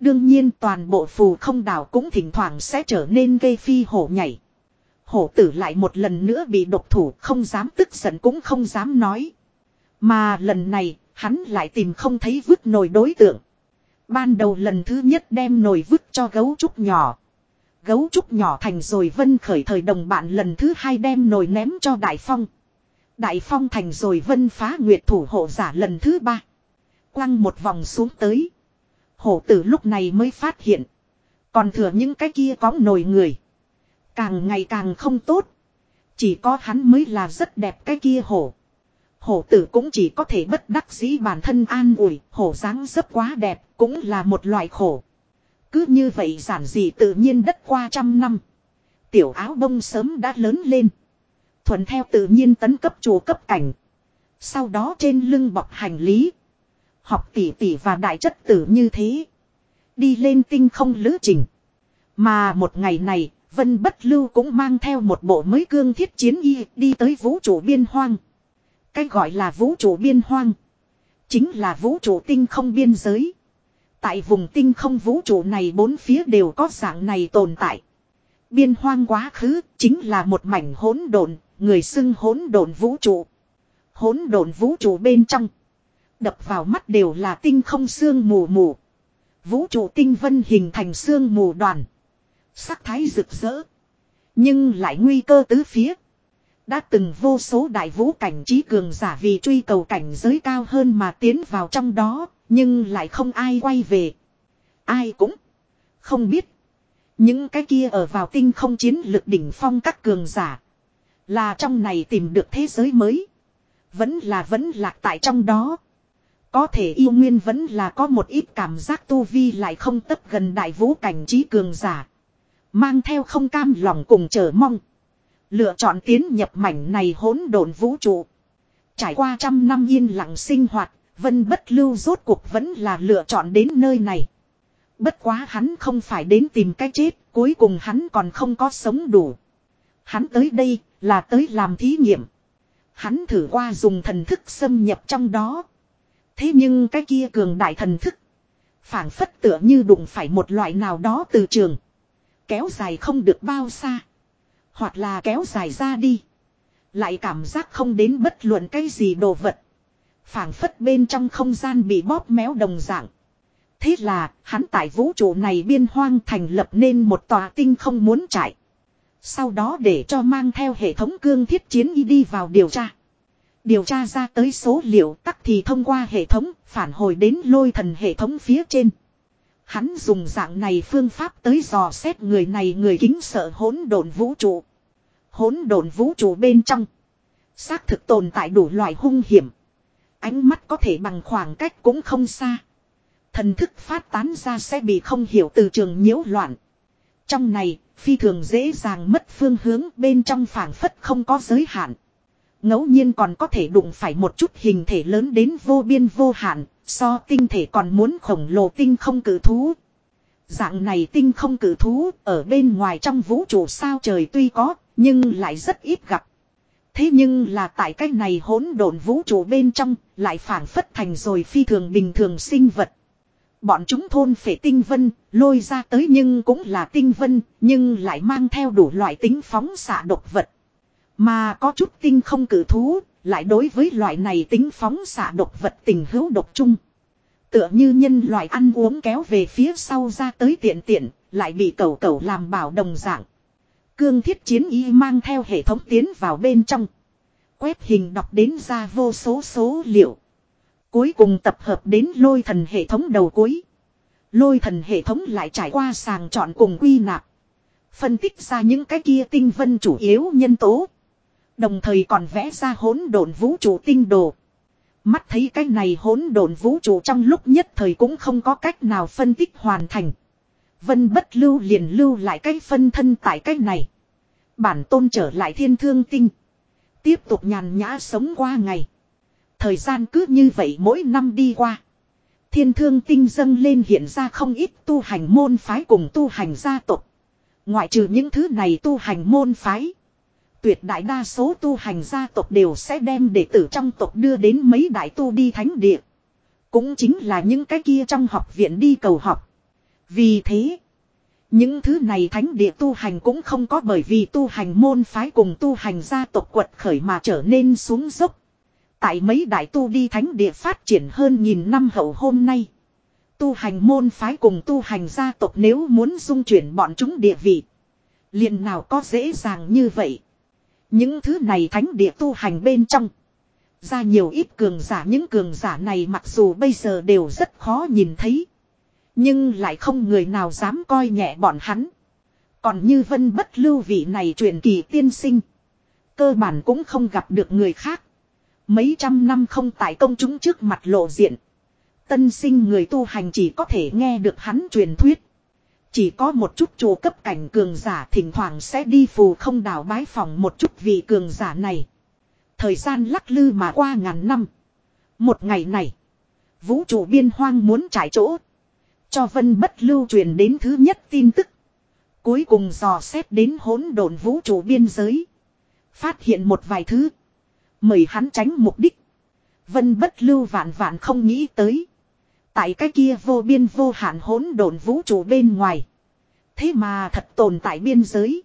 Đương nhiên toàn bộ phù không đảo cũng thỉnh thoảng sẽ trở nên gây phi hổ nhảy. Hổ tử lại một lần nữa bị độc thủ, không dám tức giận cũng không dám nói. Mà lần này, hắn lại tìm không thấy vứt nồi đối tượng. Ban đầu lần thứ nhất đem nồi vứt cho gấu trúc nhỏ. Gấu trúc nhỏ thành rồi vân khởi thời đồng bạn lần thứ hai đem nồi ném cho Đại Phong. Đại Phong thành rồi vân phá nguyệt thủ hộ giả lần thứ ba. Quăng một vòng xuống tới. Hổ tử lúc này mới phát hiện. Còn thừa những cái kia có nồi người. Càng ngày càng không tốt. Chỉ có hắn mới là rất đẹp cái kia hổ. Hổ tử cũng chỉ có thể bất đắc dĩ bản thân an ủi, hổ dáng dấp quá đẹp, cũng là một loại khổ. Cứ như vậy giản dị tự nhiên đất qua trăm năm. Tiểu áo bông sớm đã lớn lên. Thuận theo tự nhiên tấn cấp chùa cấp cảnh. Sau đó trên lưng bọc hành lý. Học tỷ tỷ và đại chất tử như thế. Đi lên tinh không lữ trình. Mà một ngày này, Vân Bất Lưu cũng mang theo một bộ mới cương thiết chiến y đi tới vũ trụ biên hoang. Cái gọi là vũ trụ biên hoang. Chính là vũ trụ tinh không biên giới. Tại vùng tinh không vũ trụ này bốn phía đều có dạng này tồn tại. Biên hoang quá khứ chính là một mảnh hỗn độn, người xưng hỗn độn vũ trụ. Hỗn độn vũ trụ bên trong. Đập vào mắt đều là tinh không xương mù mù. Vũ trụ tinh vân hình thành xương mù đoàn. Sắc thái rực rỡ. Nhưng lại nguy cơ tứ phía. Đã từng vô số đại vũ cảnh trí cường giả vì truy cầu cảnh giới cao hơn mà tiến vào trong đó, nhưng lại không ai quay về. Ai cũng không biết. Những cái kia ở vào tinh không chiến lực đỉnh phong các cường giả. Là trong này tìm được thế giới mới. Vẫn là vẫn lạc tại trong đó. Có thể yêu nguyên vẫn là có một ít cảm giác tu vi lại không tất gần đại vũ cảnh trí cường giả. Mang theo không cam lòng cùng chờ mong. Lựa chọn tiến nhập mảnh này hỗn độn vũ trụ. Trải qua trăm năm yên lặng sinh hoạt, Vân Bất Lưu rốt cuộc vẫn là lựa chọn đến nơi này. Bất quá hắn không phải đến tìm cái chết, cuối cùng hắn còn không có sống đủ. Hắn tới đây là tới làm thí nghiệm. Hắn thử qua dùng thần thức xâm nhập trong đó. Thế nhưng cái kia cường đại thần thức. phảng phất tựa như đụng phải một loại nào đó từ trường. Kéo dài không được bao xa. Hoặc là kéo dài ra đi. Lại cảm giác không đến bất luận cái gì đồ vật. phảng phất bên trong không gian bị bóp méo đồng dạng. Thế là, hắn tại vũ trụ này biên hoang thành lập nên một tòa tinh không muốn chạy. Sau đó để cho mang theo hệ thống cương thiết chiến y đi vào điều tra. Điều tra ra tới số liệu tắc thì thông qua hệ thống phản hồi đến lôi thần hệ thống phía trên. Hắn dùng dạng này phương pháp tới dò xét người này người kính sợ hỗn độn vũ trụ. Hỗn độn vũ trụ bên trong. Xác thực tồn tại đủ loại hung hiểm. Ánh mắt có thể bằng khoảng cách cũng không xa. Thần thức phát tán ra sẽ bị không hiểu từ trường nhiễu loạn. Trong này, phi thường dễ dàng mất phương hướng bên trong phảng phất không có giới hạn ngẫu nhiên còn có thể đụng phải một chút hình thể lớn đến vô biên vô hạn, so tinh thể còn muốn khổng lồ tinh không cử thú. Dạng này tinh không cử thú ở bên ngoài trong vũ trụ sao trời tuy có, nhưng lại rất ít gặp. Thế nhưng là tại cái này hỗn độn vũ trụ bên trong, lại phản phất thành rồi phi thường bình thường sinh vật. Bọn chúng thôn phệ tinh vân, lôi ra tới nhưng cũng là tinh vân, nhưng lại mang theo đủ loại tính phóng xạ độc vật. Mà có chút tinh không cử thú, lại đối với loại này tính phóng xạ độc vật tình hữu độc chung. Tựa như nhân loại ăn uống kéo về phía sau ra tới tiện tiện, lại bị cầu cầu làm bảo đồng dạng. Cương thiết chiến y mang theo hệ thống tiến vào bên trong. Quét hình đọc đến ra vô số số liệu. Cuối cùng tập hợp đến lôi thần hệ thống đầu cuối. Lôi thần hệ thống lại trải qua sàng chọn cùng quy nạp. Phân tích ra những cái kia tinh vân chủ yếu nhân tố. Đồng thời còn vẽ ra hỗn độn vũ trụ tinh đồ. Mắt thấy cái này hỗn độn vũ trụ trong lúc nhất thời cũng không có cách nào phân tích hoàn thành. Vân bất lưu liền lưu lại cái phân thân tại cái này. Bản tôn trở lại thiên thương tinh. Tiếp tục nhàn nhã sống qua ngày. Thời gian cứ như vậy mỗi năm đi qua. Thiên thương tinh dâng lên hiện ra không ít tu hành môn phái cùng tu hành gia tộc. Ngoại trừ những thứ này tu hành môn phái. Tuyệt đại đa số tu hành gia tộc đều sẽ đem đệ tử trong tộc đưa đến mấy đại tu đi thánh địa. Cũng chính là những cái kia trong học viện đi cầu học. Vì thế, những thứ này thánh địa tu hành cũng không có bởi vì tu hành môn phái cùng tu hành gia tộc quật khởi mà trở nên xuống dốc. Tại mấy đại tu đi thánh địa phát triển hơn nghìn năm hậu hôm nay. Tu hành môn phái cùng tu hành gia tộc nếu muốn dung chuyển bọn chúng địa vị. liền nào có dễ dàng như vậy. Những thứ này thánh địa tu hành bên trong. Ra nhiều ít cường giả, những cường giả này mặc dù bây giờ đều rất khó nhìn thấy. Nhưng lại không người nào dám coi nhẹ bọn hắn. Còn như vân bất lưu vị này truyền kỳ tiên sinh. Cơ bản cũng không gặp được người khác. Mấy trăm năm không tại công chúng trước mặt lộ diện. Tân sinh người tu hành chỉ có thể nghe được hắn truyền thuyết. Chỉ có một chút chùa cấp cảnh cường giả thỉnh thoảng sẽ đi phù không đảo bái phòng một chút vị cường giả này. Thời gian lắc lư mà qua ngàn năm. Một ngày này. Vũ trụ biên hoang muốn trải chỗ. Cho vân bất lưu truyền đến thứ nhất tin tức. Cuối cùng dò xét đến hỗn độn vũ trụ biên giới. Phát hiện một vài thứ. Mời hắn tránh mục đích. Vân bất lưu vạn vạn không nghĩ tới. Tại cái kia vô biên vô hạn hỗn độn vũ trụ bên ngoài. Thế mà thật tồn tại biên giới.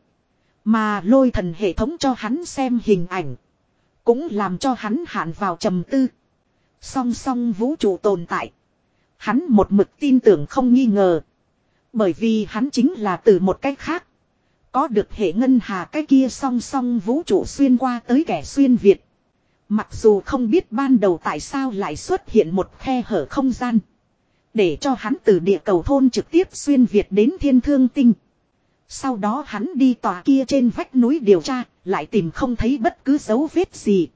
Mà lôi thần hệ thống cho hắn xem hình ảnh. Cũng làm cho hắn hạn vào trầm tư. Song song vũ trụ tồn tại. Hắn một mực tin tưởng không nghi ngờ. Bởi vì hắn chính là từ một cách khác. Có được hệ ngân hà cái kia song song vũ trụ xuyên qua tới kẻ xuyên Việt. Mặc dù không biết ban đầu tại sao lại xuất hiện một khe hở không gian. Để cho hắn từ địa cầu thôn trực tiếp xuyên Việt đến thiên thương tinh. Sau đó hắn đi tòa kia trên vách núi điều tra, lại tìm không thấy bất cứ dấu vết gì.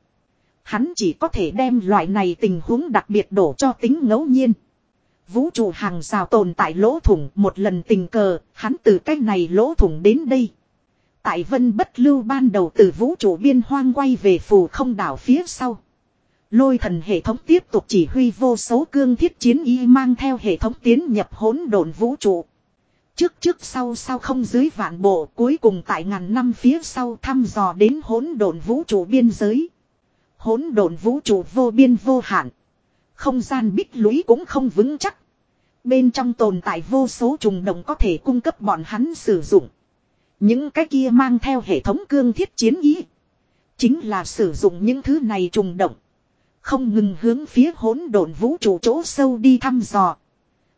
Hắn chỉ có thể đem loại này tình huống đặc biệt đổ cho tính ngẫu nhiên. Vũ trụ hàng rào tồn tại lỗ thủng một lần tình cờ, hắn từ cách này lỗ thủng đến đây. Tại vân bất lưu ban đầu từ vũ trụ biên hoang quay về phù không đảo phía sau. Lôi thần hệ thống tiếp tục chỉ huy vô số cương thiết chiến y mang theo hệ thống tiến nhập hỗn độn vũ trụ. Trước trước sau sau không dưới vạn bộ, cuối cùng tại ngàn năm phía sau thăm dò đến hỗn độn vũ trụ biên giới. Hỗn độn vũ trụ vô biên vô hạn. Không gian bích lũy cũng không vững chắc. Bên trong tồn tại vô số trùng động có thể cung cấp bọn hắn sử dụng. Những cái kia mang theo hệ thống cương thiết chiến ý. Chính là sử dụng những thứ này trùng động. Không ngừng hướng phía hỗn độn vũ trụ chỗ sâu đi thăm dò.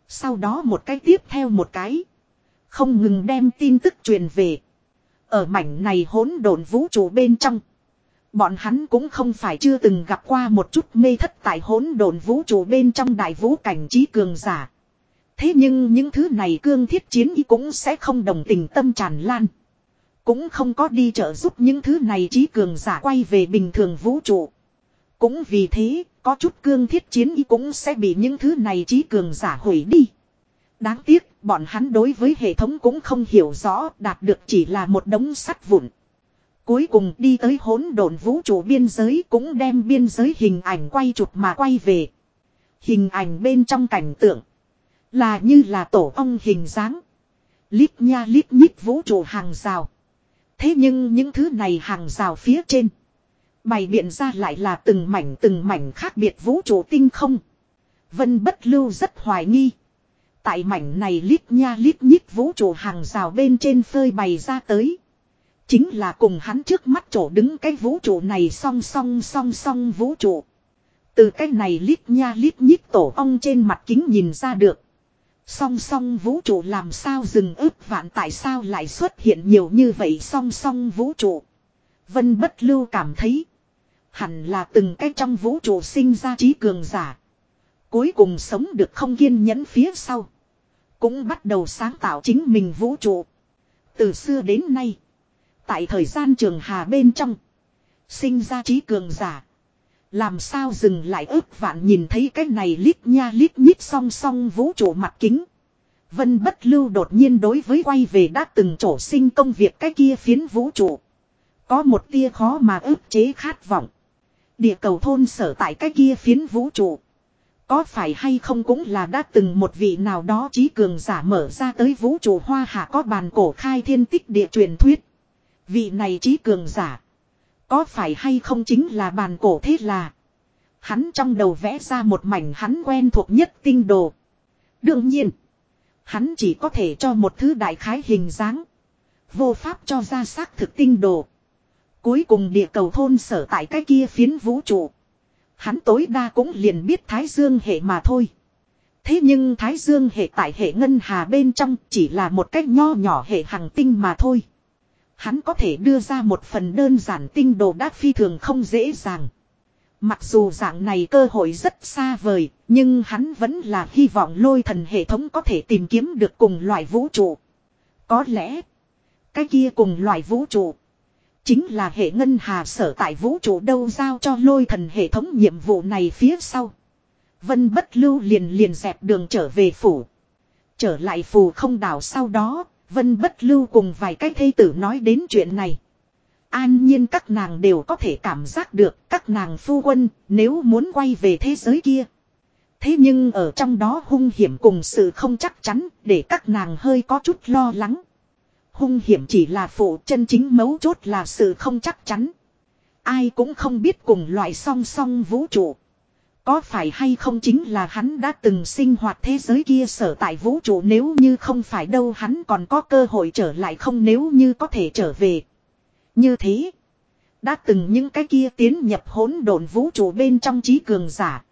Sau đó một cái tiếp theo một cái. Không ngừng đem tin tức truyền về. Ở mảnh này hỗn độn vũ trụ bên trong. Bọn hắn cũng không phải chưa từng gặp qua một chút mê thất tại hỗn độn vũ trụ bên trong đại vũ cảnh trí cường giả. Thế nhưng những thứ này cương thiết chiến ý cũng sẽ không đồng tình tâm tràn lan. Cũng không có đi trợ giúp những thứ này trí cường giả quay về bình thường vũ trụ. Cũng vì thế, có chút cương thiết chiến ý cũng sẽ bị những thứ này trí cường giả hủy đi. Đáng tiếc, bọn hắn đối với hệ thống cũng không hiểu rõ, đạt được chỉ là một đống sắt vụn. Cuối cùng đi tới hỗn độn vũ trụ biên giới cũng đem biên giới hình ảnh quay chụp mà quay về. Hình ảnh bên trong cảnh tượng là như là tổ ong hình dáng. Lít nha lít nhít vũ trụ hàng rào. Thế nhưng những thứ này hàng rào phía trên. Bày biện ra lại là từng mảnh từng mảnh khác biệt vũ trụ tinh không. Vân bất lưu rất hoài nghi. Tại mảnh này lít nha lít nhít vũ trụ hàng rào bên trên phơi bày ra tới. Chính là cùng hắn trước mắt chỗ đứng cái vũ trụ này song song song song vũ trụ. Từ cái này lít nha lít nhít tổ ong trên mặt kính nhìn ra được. Song song vũ trụ làm sao dừng ướp vạn tại sao lại xuất hiện nhiều như vậy song song vũ trụ. Vân bất lưu cảm thấy. Hẳn là từng cái trong vũ trụ sinh ra trí cường giả. Cuối cùng sống được không kiên nhẫn phía sau. Cũng bắt đầu sáng tạo chính mình vũ trụ. Từ xưa đến nay. Tại thời gian trường hà bên trong. Sinh ra trí cường giả. Làm sao dừng lại ước vạn nhìn thấy cái này lít nha lít nhít song song vũ trụ mặt kính. Vân bất lưu đột nhiên đối với quay về đã từng chỗ sinh công việc cái kia phiến vũ trụ. Có một tia khó mà ức chế khát vọng. Địa cầu thôn sở tại cái kia phiến vũ trụ. Có phải hay không cũng là đã từng một vị nào đó trí cường giả mở ra tới vũ trụ hoa hạ có bàn cổ khai thiên tích địa truyền thuyết. Vị này trí cường giả. Có phải hay không chính là bàn cổ thế là. Hắn trong đầu vẽ ra một mảnh hắn quen thuộc nhất tinh đồ. Đương nhiên. Hắn chỉ có thể cho một thứ đại khái hình dáng. Vô pháp cho ra xác thực tinh đồ. Cuối cùng địa cầu thôn sở tại cái kia phiến vũ trụ. Hắn tối đa cũng liền biết Thái Dương hệ mà thôi. Thế nhưng Thái Dương hệ tại hệ ngân hà bên trong chỉ là một cách nho nhỏ hệ hàng tinh mà thôi. Hắn có thể đưa ra một phần đơn giản tinh đồ đắc phi thường không dễ dàng. Mặc dù dạng này cơ hội rất xa vời, nhưng hắn vẫn là hy vọng lôi thần hệ thống có thể tìm kiếm được cùng loại vũ trụ. Có lẽ, cái kia cùng loại vũ trụ, chính là hệ ngân hà sở tại vũ trụ đâu giao cho lôi thần hệ thống nhiệm vụ này phía sau. Vân bất lưu liền liền dẹp đường trở về phủ. Trở lại phủ không đảo sau đó, Vân bất lưu cùng vài cái thây tử nói đến chuyện này. An nhiên các nàng đều có thể cảm giác được các nàng phu quân nếu muốn quay về thế giới kia. Thế nhưng ở trong đó hung hiểm cùng sự không chắc chắn để các nàng hơi có chút lo lắng. Hung hiểm chỉ là phụ chân chính mấu chốt là sự không chắc chắn. Ai cũng không biết cùng loại song song vũ trụ. Có phải hay không chính là hắn đã từng sinh hoạt thế giới kia sở tại vũ trụ nếu như không phải đâu hắn còn có cơ hội trở lại không nếu như có thể trở về. Như thế. Đã từng những cái kia tiến nhập hỗn độn vũ trụ bên trong trí cường giả.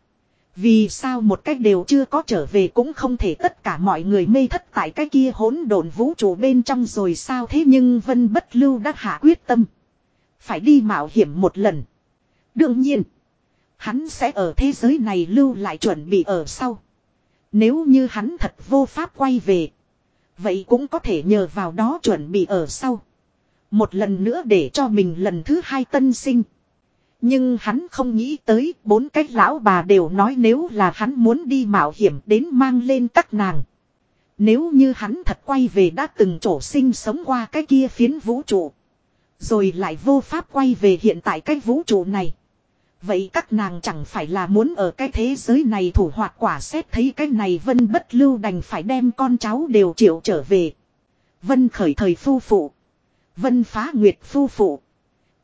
Vì sao một cách đều chưa có trở về cũng không thể tất cả mọi người mê thất tại cái kia hỗn độn vũ trụ bên trong rồi sao thế nhưng Vân Bất Lưu đã hạ quyết tâm. Phải đi mạo hiểm một lần. Đương nhiên. Hắn sẽ ở thế giới này lưu lại chuẩn bị ở sau. Nếu như hắn thật vô pháp quay về. Vậy cũng có thể nhờ vào đó chuẩn bị ở sau. Một lần nữa để cho mình lần thứ hai tân sinh. Nhưng hắn không nghĩ tới, bốn cái lão bà đều nói nếu là hắn muốn đi mạo hiểm đến mang lên các nàng. Nếu như hắn thật quay về đã từng chỗ sinh sống qua cái kia phiến vũ trụ. Rồi lại vô pháp quay về hiện tại cái vũ trụ này. Vậy các nàng chẳng phải là muốn ở cái thế giới này thủ hoạt quả xét thấy cái này vân bất lưu đành phải đem con cháu đều triệu trở về. Vân khởi thời phu phụ. Vân phá nguyệt phu phụ.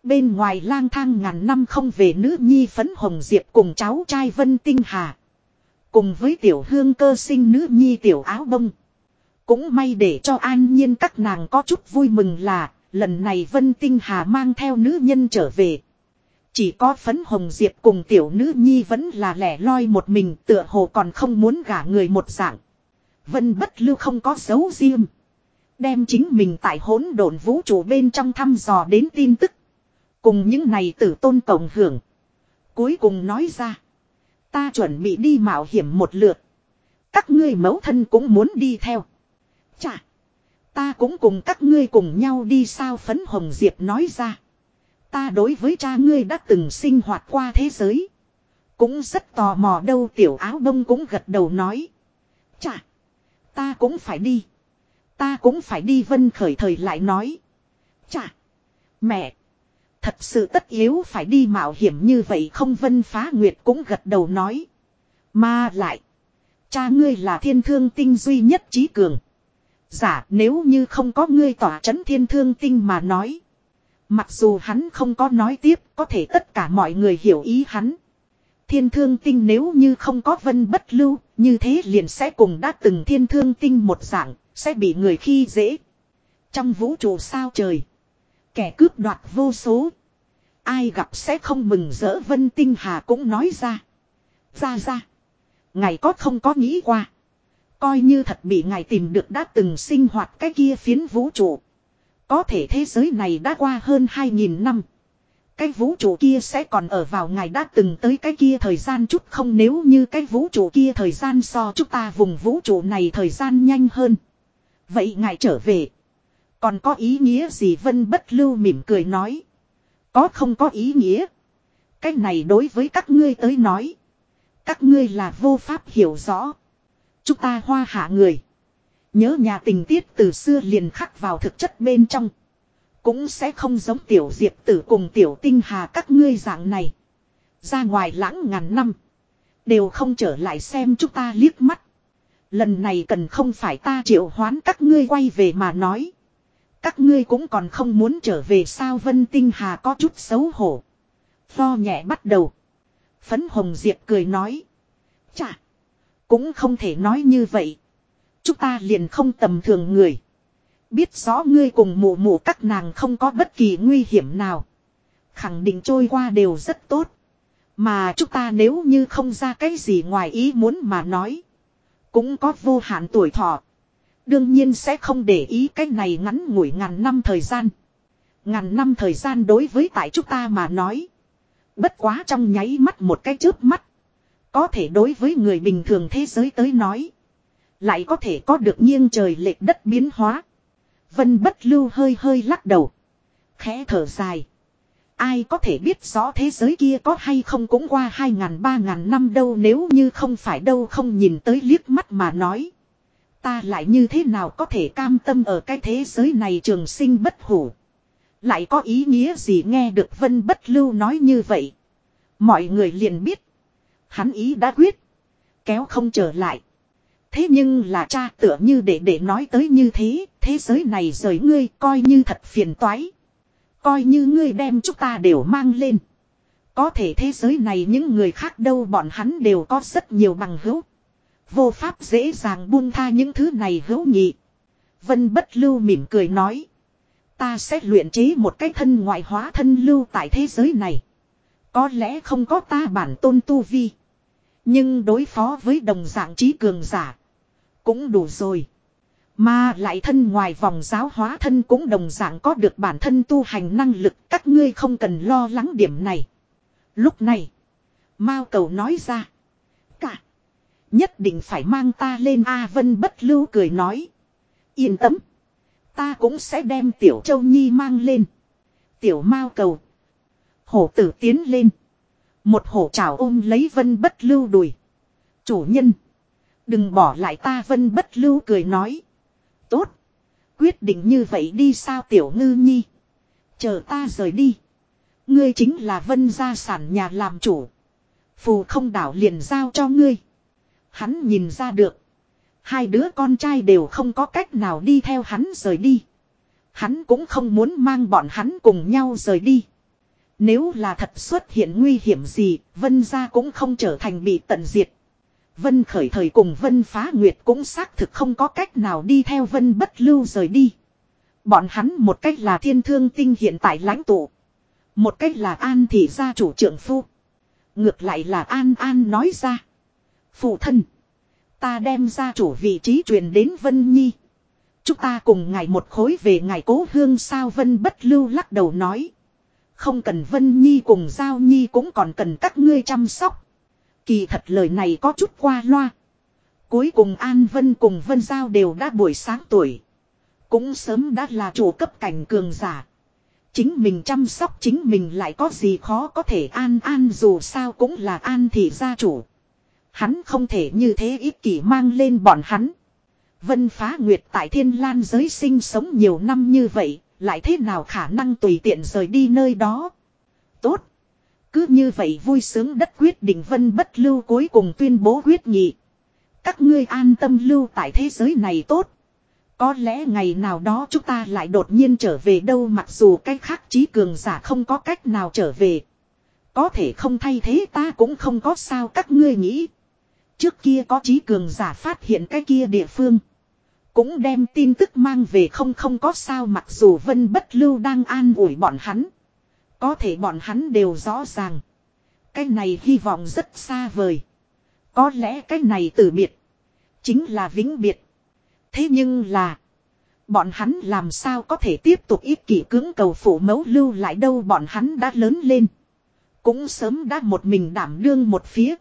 Bên ngoài lang thang ngàn năm không về nữ nhi phấn hồng diệp cùng cháu trai Vân Tinh Hà. Cùng với tiểu hương cơ sinh nữ nhi tiểu áo bông. Cũng may để cho an nhiên các nàng có chút vui mừng là, lần này Vân Tinh Hà mang theo nữ nhân trở về. Chỉ có phấn hồng diệp cùng tiểu nữ nhi vẫn là lẻ loi một mình, tựa hồ còn không muốn gả người một dạng. Vân bất lưu không có dấu riêng. Đem chính mình tại hỗn độn vũ trụ bên trong thăm dò đến tin tức. Cùng những này tử tôn tổng hưởng. Cuối cùng nói ra. Ta chuẩn bị đi mạo hiểm một lượt. Các ngươi mẫu thân cũng muốn đi theo. Chà. Ta cũng cùng các ngươi cùng nhau đi sao phấn hồng diệp nói ra. Ta đối với cha ngươi đã từng sinh hoạt qua thế giới. Cũng rất tò mò đâu tiểu áo bông cũng gật đầu nói. Chà. Ta cũng phải đi. Ta cũng phải đi vân khởi thời lại nói. Chà. Mẹ. Thật sự tất yếu phải đi mạo hiểm như vậy không vân phá nguyệt cũng gật đầu nói. Mà lại. Cha ngươi là thiên thương tinh duy nhất trí cường. Giả, nếu như không có ngươi tỏa chấn thiên thương tinh mà nói. Mặc dù hắn không có nói tiếp, có thể tất cả mọi người hiểu ý hắn. Thiên thương tinh nếu như không có vân bất lưu, như thế liền sẽ cùng đã từng thiên thương tinh một dạng, sẽ bị người khi dễ. Trong vũ trụ sao trời. Kẻ cướp đoạt vô số. Ai gặp sẽ không mừng rỡ, Vân Tinh Hà cũng nói ra. Ra ra. Ngài có không có nghĩ qua. Coi như thật bị ngài tìm được đã từng sinh hoạt cái kia phiến vũ trụ. Có thể thế giới này đã qua hơn 2.000 năm. Cái vũ trụ kia sẽ còn ở vào ngài đã từng tới cái kia thời gian chút không nếu như cái vũ trụ kia thời gian so chúng ta vùng vũ trụ này thời gian nhanh hơn. Vậy ngài trở về. Còn có ý nghĩa gì Vân Bất Lưu mỉm cười nói. Có không có ý nghĩa. Cái này đối với các ngươi tới nói. Các ngươi là vô pháp hiểu rõ. Chúng ta hoa hạ người. Nhớ nhà tình tiết từ xưa liền khắc vào thực chất bên trong. Cũng sẽ không giống tiểu diệp tử cùng tiểu tinh hà các ngươi dạng này. Ra ngoài lãng ngàn năm. Đều không trở lại xem chúng ta liếc mắt. Lần này cần không phải ta triệu hoán các ngươi quay về mà nói. Các ngươi cũng còn không muốn trở về sao Vân Tinh Hà có chút xấu hổ. Pho nhẹ bắt đầu. Phấn Hồng Diệp cười nói. Chà. Cũng không thể nói như vậy. Chúng ta liền không tầm thường người. Biết rõ ngươi cùng mụ mụ các nàng không có bất kỳ nguy hiểm nào. Khẳng định trôi qua đều rất tốt. Mà chúng ta nếu như không ra cái gì ngoài ý muốn mà nói. Cũng có vô hạn tuổi thọ. Đương nhiên sẽ không để ý cái này ngắn ngủi ngàn năm thời gian. Ngàn năm thời gian đối với tại chúng ta mà nói. Bất quá trong nháy mắt một cái chớp mắt. Có thể đối với người bình thường thế giới tới nói. Lại có thể có được nghiêng trời lệch đất biến hóa. Vân bất lưu hơi hơi lắc đầu. Khẽ thở dài. Ai có thể biết rõ thế giới kia có hay không cũng qua hai ngàn, ba ngàn năm đâu, nếu như không phải đâu không nhìn tới liếc mắt mà nói. Ta lại như thế nào có thể cam tâm ở cái thế giới này trường sinh bất hủ. Lại có ý nghĩa gì nghe được Vân Bất Lưu nói như vậy. Mọi người liền biết. Hắn ý đã quyết. Kéo không trở lại. Thế nhưng là cha tựa như để để nói tới như thế, thế giới này rời ngươi coi như thật phiền toái. Coi như ngươi đem chúng ta đều mang lên. Có thể thế giới này những người khác đâu bọn hắn đều có rất nhiều bằng hữu. Vô pháp dễ dàng buông tha những thứ này hữu nhị. Vân bất lưu mỉm cười nói. Ta sẽ luyện chế một cái thân ngoại hóa thân lưu tại thế giới này. Có lẽ không có ta bản tôn tu vi. Nhưng đối phó với đồng dạng trí cường giả. Cũng đủ rồi. Mà lại thân ngoài vòng giáo hóa thân cũng đồng dạng có được bản thân tu hành năng lực. Các ngươi không cần lo lắng điểm này. Lúc này. Mao cầu nói ra. Nhất định phải mang ta lên A Vân bất lưu cười nói. Yên tâm. Ta cũng sẽ đem Tiểu Châu Nhi mang lên. Tiểu Mao cầu. Hổ tử tiến lên. Một hổ trào ôm lấy Vân bất lưu đùi. Chủ nhân. Đừng bỏ lại ta Vân bất lưu cười nói. Tốt. Quyết định như vậy đi sao Tiểu Ngư Nhi. Chờ ta rời đi. Ngươi chính là Vân gia sản nhà làm chủ. Phù không đảo liền giao cho ngươi. Hắn nhìn ra được. Hai đứa con trai đều không có cách nào đi theo hắn rời đi. Hắn cũng không muốn mang bọn hắn cùng nhau rời đi. Nếu là thật xuất hiện nguy hiểm gì, Vân gia cũng không trở thành bị tận diệt. Vân khởi thời cùng Vân phá nguyệt cũng xác thực không có cách nào đi theo Vân bất lưu rời đi. Bọn hắn một cách là thiên thương tinh hiện tại lãnh tụ. Một cách là an thị gia chủ trưởng phu. Ngược lại là an an nói ra. Phụ thân. Ta đem ra chủ vị trí truyền đến Vân Nhi. Chúng ta cùng ngài một khối về ngài cố hương sao Vân bất lưu lắc đầu nói. Không cần Vân Nhi cùng Giao Nhi cũng còn cần các ngươi chăm sóc. Kỳ thật lời này có chút qua loa. Cuối cùng An Vân cùng Vân Giao đều đã buổi sáng tuổi. Cũng sớm đã là chủ cấp cảnh cường giả. Chính mình chăm sóc chính mình lại có gì khó có thể an an dù sao cũng là an thị gia chủ. Hắn không thể như thế ít kỷ mang lên bọn hắn. Vân phá nguyệt tại thiên lan giới sinh sống nhiều năm như vậy, lại thế nào khả năng tùy tiện rời đi nơi đó. Tốt. Cứ như vậy vui sướng đất quyết định vân bất lưu cuối cùng tuyên bố quyết nghị. Các ngươi an tâm lưu tại thế giới này tốt. Có lẽ ngày nào đó chúng ta lại đột nhiên trở về đâu mặc dù cái khác trí cường giả không có cách nào trở về. Có thể không thay thế ta cũng không có sao các ngươi nghĩ. Trước kia có trí cường giả phát hiện cái kia địa phương. Cũng đem tin tức mang về không không có sao mặc dù vân bất lưu đang an ủi bọn hắn. Có thể bọn hắn đều rõ ràng. Cái này hy vọng rất xa vời. Có lẽ cái này tử biệt. Chính là vĩnh biệt. Thế nhưng là. Bọn hắn làm sao có thể tiếp tục ít kỷ cưỡng cầu phủ mẫu lưu lại đâu bọn hắn đã lớn lên. Cũng sớm đã một mình đảm đương một phía.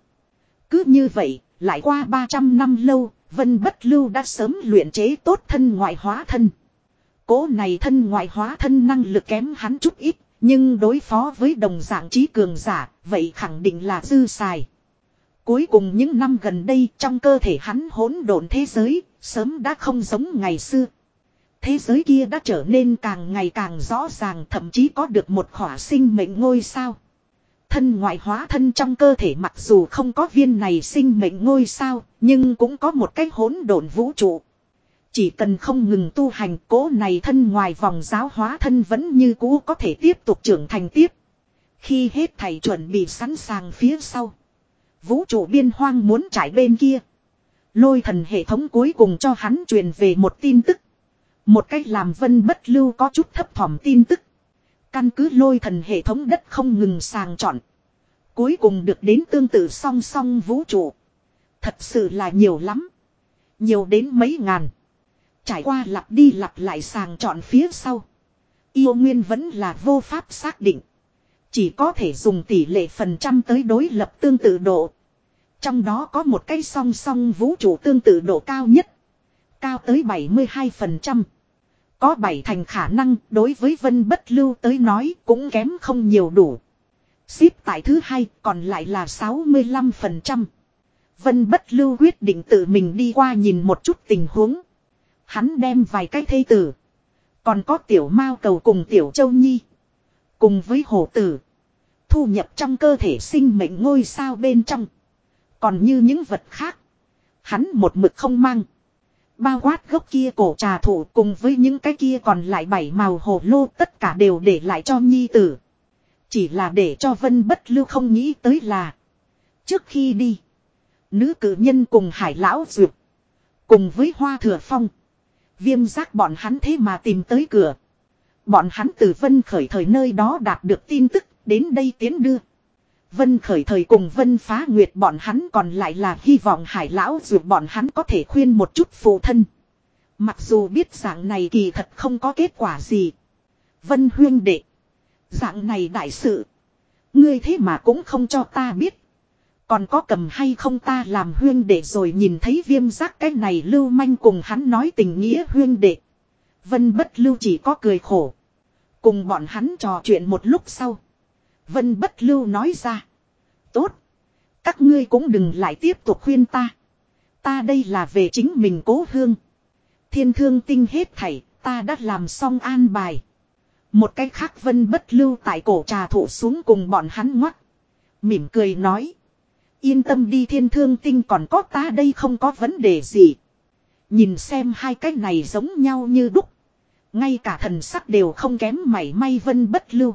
Cứ như vậy, lại qua 300 năm lâu, Vân Bất Lưu đã sớm luyện chế tốt thân ngoại hóa thân. Cố này thân ngoại hóa thân năng lực kém hắn chút ít, nhưng đối phó với đồng dạng trí cường giả, vậy khẳng định là dư xài. Cuối cùng những năm gần đây trong cơ thể hắn hỗn độn thế giới, sớm đã không giống ngày xưa. Thế giới kia đã trở nên càng ngày càng rõ ràng thậm chí có được một khỏa sinh mệnh ngôi sao. Thân ngoại hóa thân trong cơ thể mặc dù không có viên này sinh mệnh ngôi sao, nhưng cũng có một cái hỗn độn vũ trụ. Chỉ cần không ngừng tu hành cố này thân ngoài vòng giáo hóa thân vẫn như cũ có thể tiếp tục trưởng thành tiếp. Khi hết thầy chuẩn bị sẵn sàng phía sau. Vũ trụ biên hoang muốn trải bên kia. Lôi thần hệ thống cuối cùng cho hắn truyền về một tin tức. Một cách làm vân bất lưu có chút thấp thỏm tin tức. Căn cứ lôi thần hệ thống đất không ngừng sàng chọn. Cuối cùng được đến tương tự song song vũ trụ. Thật sự là nhiều lắm. Nhiều đến mấy ngàn. Trải qua lặp đi lặp lại sàng chọn phía sau. Yêu nguyên vẫn là vô pháp xác định. Chỉ có thể dùng tỷ lệ phần trăm tới đối lập tương tự độ. Trong đó có một cái song song vũ trụ tương tự độ cao nhất. Cao tới 72%. Có bảy thành khả năng đối với vân bất lưu tới nói cũng kém không nhiều đủ. Xếp tại thứ hai còn lại là 65%. Vân bất lưu quyết định tự mình đi qua nhìn một chút tình huống. Hắn đem vài cái thây tử. Còn có tiểu mao cầu cùng tiểu châu nhi. Cùng với hồ tử. Thu nhập trong cơ thể sinh mệnh ngôi sao bên trong. Còn như những vật khác. Hắn một mực không mang. Bao quát gốc kia cổ trà thủ cùng với những cái kia còn lại bảy màu hồ lô tất cả đều để lại cho nhi tử. Chỉ là để cho vân bất lưu không nghĩ tới là. Trước khi đi. Nữ cử nhân cùng hải lão duyệt. Cùng với hoa thừa phong. Viêm giác bọn hắn thế mà tìm tới cửa. Bọn hắn từ vân khởi thời nơi đó đạt được tin tức, đến đây tiến đưa. Vân khởi thời cùng vân phá nguyệt bọn hắn còn lại là hy vọng hải lão dù bọn hắn có thể khuyên một chút phụ thân. Mặc dù biết dạng này kỳ thật không có kết quả gì. Vân huyên đệ. Dạng này đại sự. Ngươi thế mà cũng không cho ta biết. Còn có cầm hay không ta làm huyên đệ rồi nhìn thấy viêm giác cái này lưu manh cùng hắn nói tình nghĩa huyên đệ. Vân bất lưu chỉ có cười khổ. Cùng bọn hắn trò chuyện một lúc sau. Vân bất lưu nói ra. Tốt. Các ngươi cũng đừng lại tiếp tục khuyên ta. Ta đây là về chính mình cố hương. Thiên thương tinh hết thảy, ta đã làm xong an bài. Một cái khác vân bất lưu tại cổ trà thụ xuống cùng bọn hắn ngoắt. Mỉm cười nói. Yên tâm đi thiên thương tinh còn có ta đây không có vấn đề gì. Nhìn xem hai cái này giống nhau như đúc. Ngay cả thần sắc đều không kém mảy may vân bất lưu.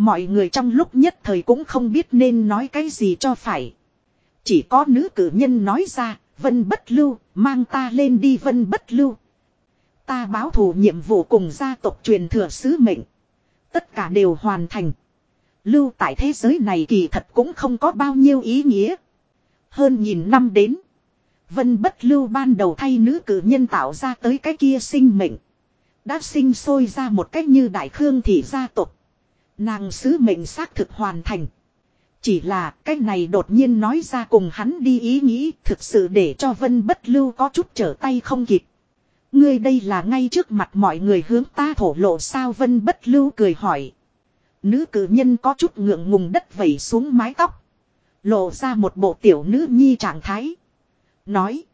Mọi người trong lúc nhất thời cũng không biết nên nói cái gì cho phải. Chỉ có nữ cử nhân nói ra, vân bất lưu, mang ta lên đi vân bất lưu. Ta báo thù nhiệm vụ cùng gia tộc truyền thừa sứ mệnh. Tất cả đều hoàn thành. Lưu tại thế giới này kỳ thật cũng không có bao nhiêu ý nghĩa. Hơn nghìn năm đến. Vân bất lưu ban đầu thay nữ cử nhân tạo ra tới cái kia sinh mệnh. Đã sinh sôi ra một cách như đại khương thị gia tộc. Nàng sứ mệnh xác thực hoàn thành. Chỉ là, cái này đột nhiên nói ra cùng hắn đi ý nghĩ thực sự để cho Vân Bất Lưu có chút trở tay không kịp. Ngươi đây là ngay trước mặt mọi người hướng ta thổ lộ sao Vân Bất Lưu cười hỏi. Nữ cử nhân có chút ngượng ngùng đất vẩy xuống mái tóc. Lộ ra một bộ tiểu nữ nhi trạng thái. Nói.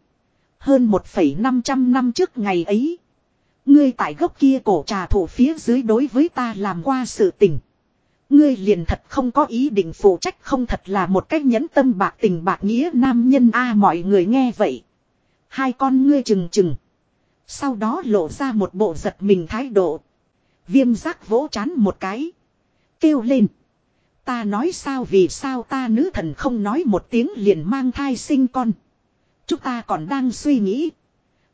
Hơn một phẩy năm trăm năm trước ngày ấy. Ngươi tại gốc kia cổ trà thủ phía dưới đối với ta làm qua sự tình. Ngươi liền thật không có ý định phụ trách không thật là một cách nhẫn tâm bạc tình bạc nghĩa nam nhân a à, mọi người nghe vậy. Hai con ngươi chừng chừng. Sau đó lộ ra một bộ giật mình thái độ. Viêm giác vỗ chán một cái. Kêu lên. Ta nói sao vì sao ta nữ thần không nói một tiếng liền mang thai sinh con. Chúng ta còn đang suy nghĩ.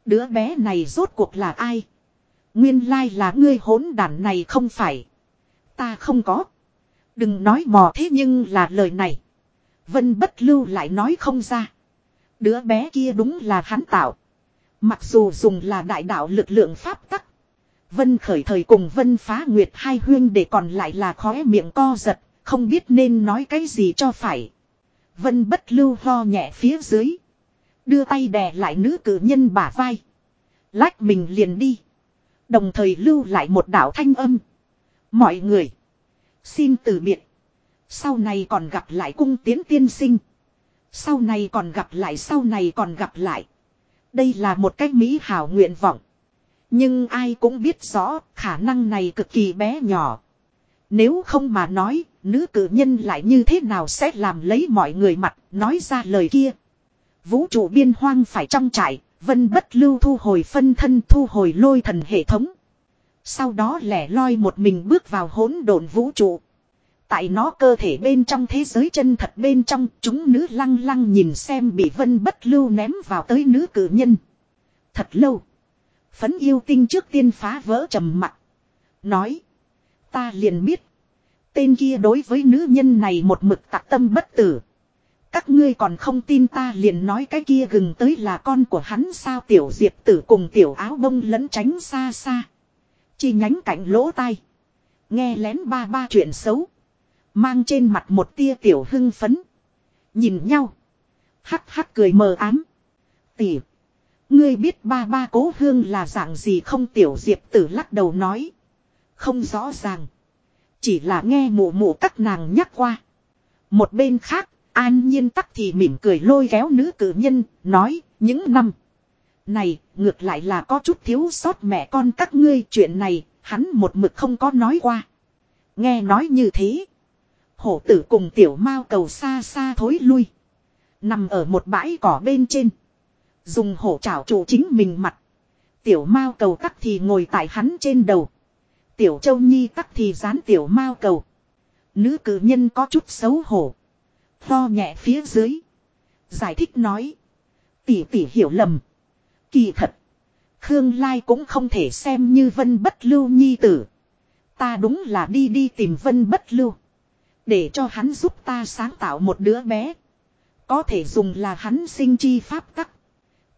Đứa bé này rốt cuộc là ai? Nguyên lai là ngươi hỗn đản này không phải. Ta không có. Đừng nói mò thế nhưng là lời này. Vân bất lưu lại nói không ra. Đứa bé kia đúng là hắn tạo. Mặc dù dùng là đại đạo lực lượng pháp tắc. Vân khởi thời cùng Vân phá nguyệt hai huyên để còn lại là khóe miệng co giật. Không biết nên nói cái gì cho phải. Vân bất lưu ho nhẹ phía dưới. Đưa tay đè lại nữ cử nhân bả vai. Lách mình liền đi. Đồng thời lưu lại một đạo thanh âm. Mọi người. Xin từ biệt. Sau này còn gặp lại cung tiến tiên sinh. Sau này còn gặp lại sau này còn gặp lại. Đây là một cách mỹ hảo nguyện vọng. Nhưng ai cũng biết rõ khả năng này cực kỳ bé nhỏ. Nếu không mà nói, nữ cử nhân lại như thế nào sẽ làm lấy mọi người mặt nói ra lời kia. Vũ trụ biên hoang phải trong trại, vân bất lưu thu hồi phân thân thu hồi lôi thần hệ thống. Sau đó lẻ loi một mình bước vào hỗn độn vũ trụ. Tại nó cơ thể bên trong thế giới chân thật bên trong, chúng nữ lăng lăng nhìn xem bị vân bất lưu ném vào tới nữ cử nhân. Thật lâu. Phấn yêu tinh trước tiên phá vỡ trầm mặt. Nói. Ta liền biết. Tên kia đối với nữ nhân này một mực tạc tâm bất tử. Các ngươi còn không tin ta liền nói cái kia gừng tới là con của hắn sao tiểu diệp tử cùng tiểu áo bông lẫn tránh xa xa. Chi nhánh cạnh lỗ tai. Nghe lén ba ba chuyện xấu. Mang trên mặt một tia tiểu hưng phấn. Nhìn nhau. Hắc hắc cười mờ ám. Tỉ. Ngươi biết ba ba cố hương là dạng gì không tiểu diệp tử lắc đầu nói. Không rõ ràng. Chỉ là nghe mụ mụ các nàng nhắc qua. Một bên khác, an nhiên tắc thì mỉm cười lôi kéo nữ cử nhân, nói, những năm. Này, ngược lại là có chút thiếu sót mẹ con các ngươi chuyện này, hắn một mực không có nói qua. Nghe nói như thế. Hổ tử cùng tiểu mao cầu xa xa thối lui. Nằm ở một bãi cỏ bên trên. Dùng hổ chảo trụ chính mình mặt. Tiểu mao cầu tắc thì ngồi tại hắn trên đầu. Tiểu châu nhi tắc thì dán tiểu mao cầu. Nữ cử nhân có chút xấu hổ. Tho nhẹ phía dưới. Giải thích nói. Tỷ tỷ hiểu lầm. Kỳ thật. Khương Lai cũng không thể xem như vân bất lưu nhi tử. Ta đúng là đi đi tìm vân bất lưu. Để cho hắn giúp ta sáng tạo một đứa bé. Có thể dùng là hắn sinh chi pháp tắc.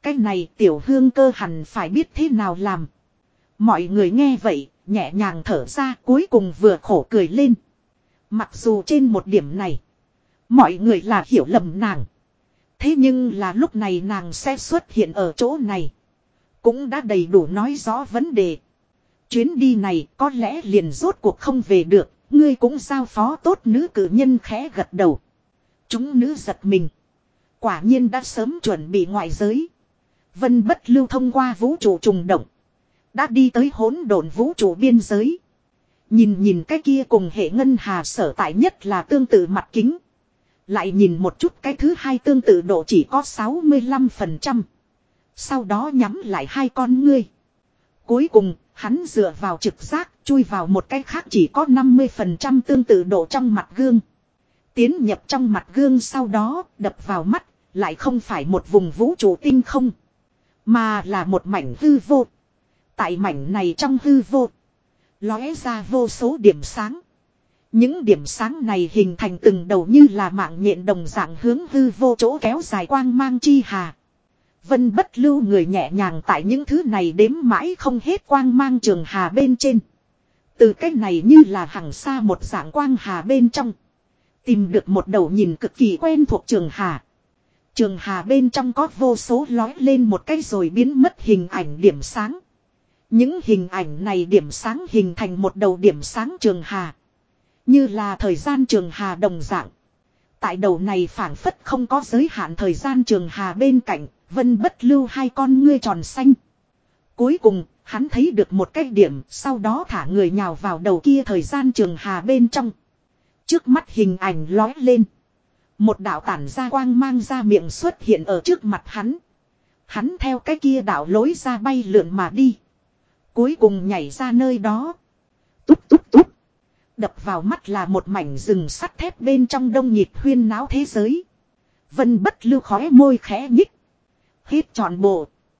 Cái này tiểu hương cơ hẳn phải biết thế nào làm. Mọi người nghe vậy, nhẹ nhàng thở ra cuối cùng vừa khổ cười lên. Mặc dù trên một điểm này, mọi người là hiểu lầm nàng. Thế nhưng là lúc này nàng sẽ xuất hiện ở chỗ này. Cũng đã đầy đủ nói rõ vấn đề. Chuyến đi này có lẽ liền rốt cuộc không về được, ngươi cũng giao phó tốt nữ cử nhân khẽ gật đầu. Chúng nữ giật mình. Quả nhiên đã sớm chuẩn bị ngoại giới. Vân bất lưu thông qua vũ trụ trùng động. Đã đi tới hỗn độn vũ trụ biên giới. Nhìn nhìn cái kia cùng hệ ngân hà sở tại nhất là tương tự mặt kính. Lại nhìn một chút cái thứ hai tương tự độ chỉ có 65%. Sau đó nhắm lại hai con ngươi. Cuối cùng, hắn dựa vào trực giác, chui vào một cái khác chỉ có 50% tương tự độ trong mặt gương. Tiến nhập trong mặt gương sau đó, đập vào mắt, lại không phải một vùng vũ trụ tinh không. Mà là một mảnh hư vô. Tại mảnh này trong hư vô. Lóe ra vô số điểm sáng. Những điểm sáng này hình thành từng đầu như là mạng nhện đồng dạng hướng hư vô chỗ kéo dài quang mang chi hà. Vân bất lưu người nhẹ nhàng tại những thứ này đếm mãi không hết quang mang trường hà bên trên. Từ cái này như là hằng xa một dạng quang hà bên trong. Tìm được một đầu nhìn cực kỳ quen thuộc trường hà. Trường hà bên trong có vô số lói lên một cái rồi biến mất hình ảnh điểm sáng. Những hình ảnh này điểm sáng hình thành một đầu điểm sáng trường hà. Như là thời gian trường hà đồng dạng. Tại đầu này phản phất không có giới hạn thời gian trường hà bên cạnh, vân bất lưu hai con ngươi tròn xanh. Cuối cùng, hắn thấy được một cái điểm, sau đó thả người nhào vào đầu kia thời gian trường hà bên trong. Trước mắt hình ảnh lói lên. Một đạo tản ra quang mang ra miệng xuất hiện ở trước mặt hắn. Hắn theo cái kia đạo lối ra bay lượn mà đi. Cuối cùng nhảy ra nơi đó. Túp túp túp. Đập vào mắt là một mảnh rừng sắt thép bên trong đông nhịp huyên náo thế giới. Vân bất lưu khóe môi khẽ nhích. Hết trọn bộ.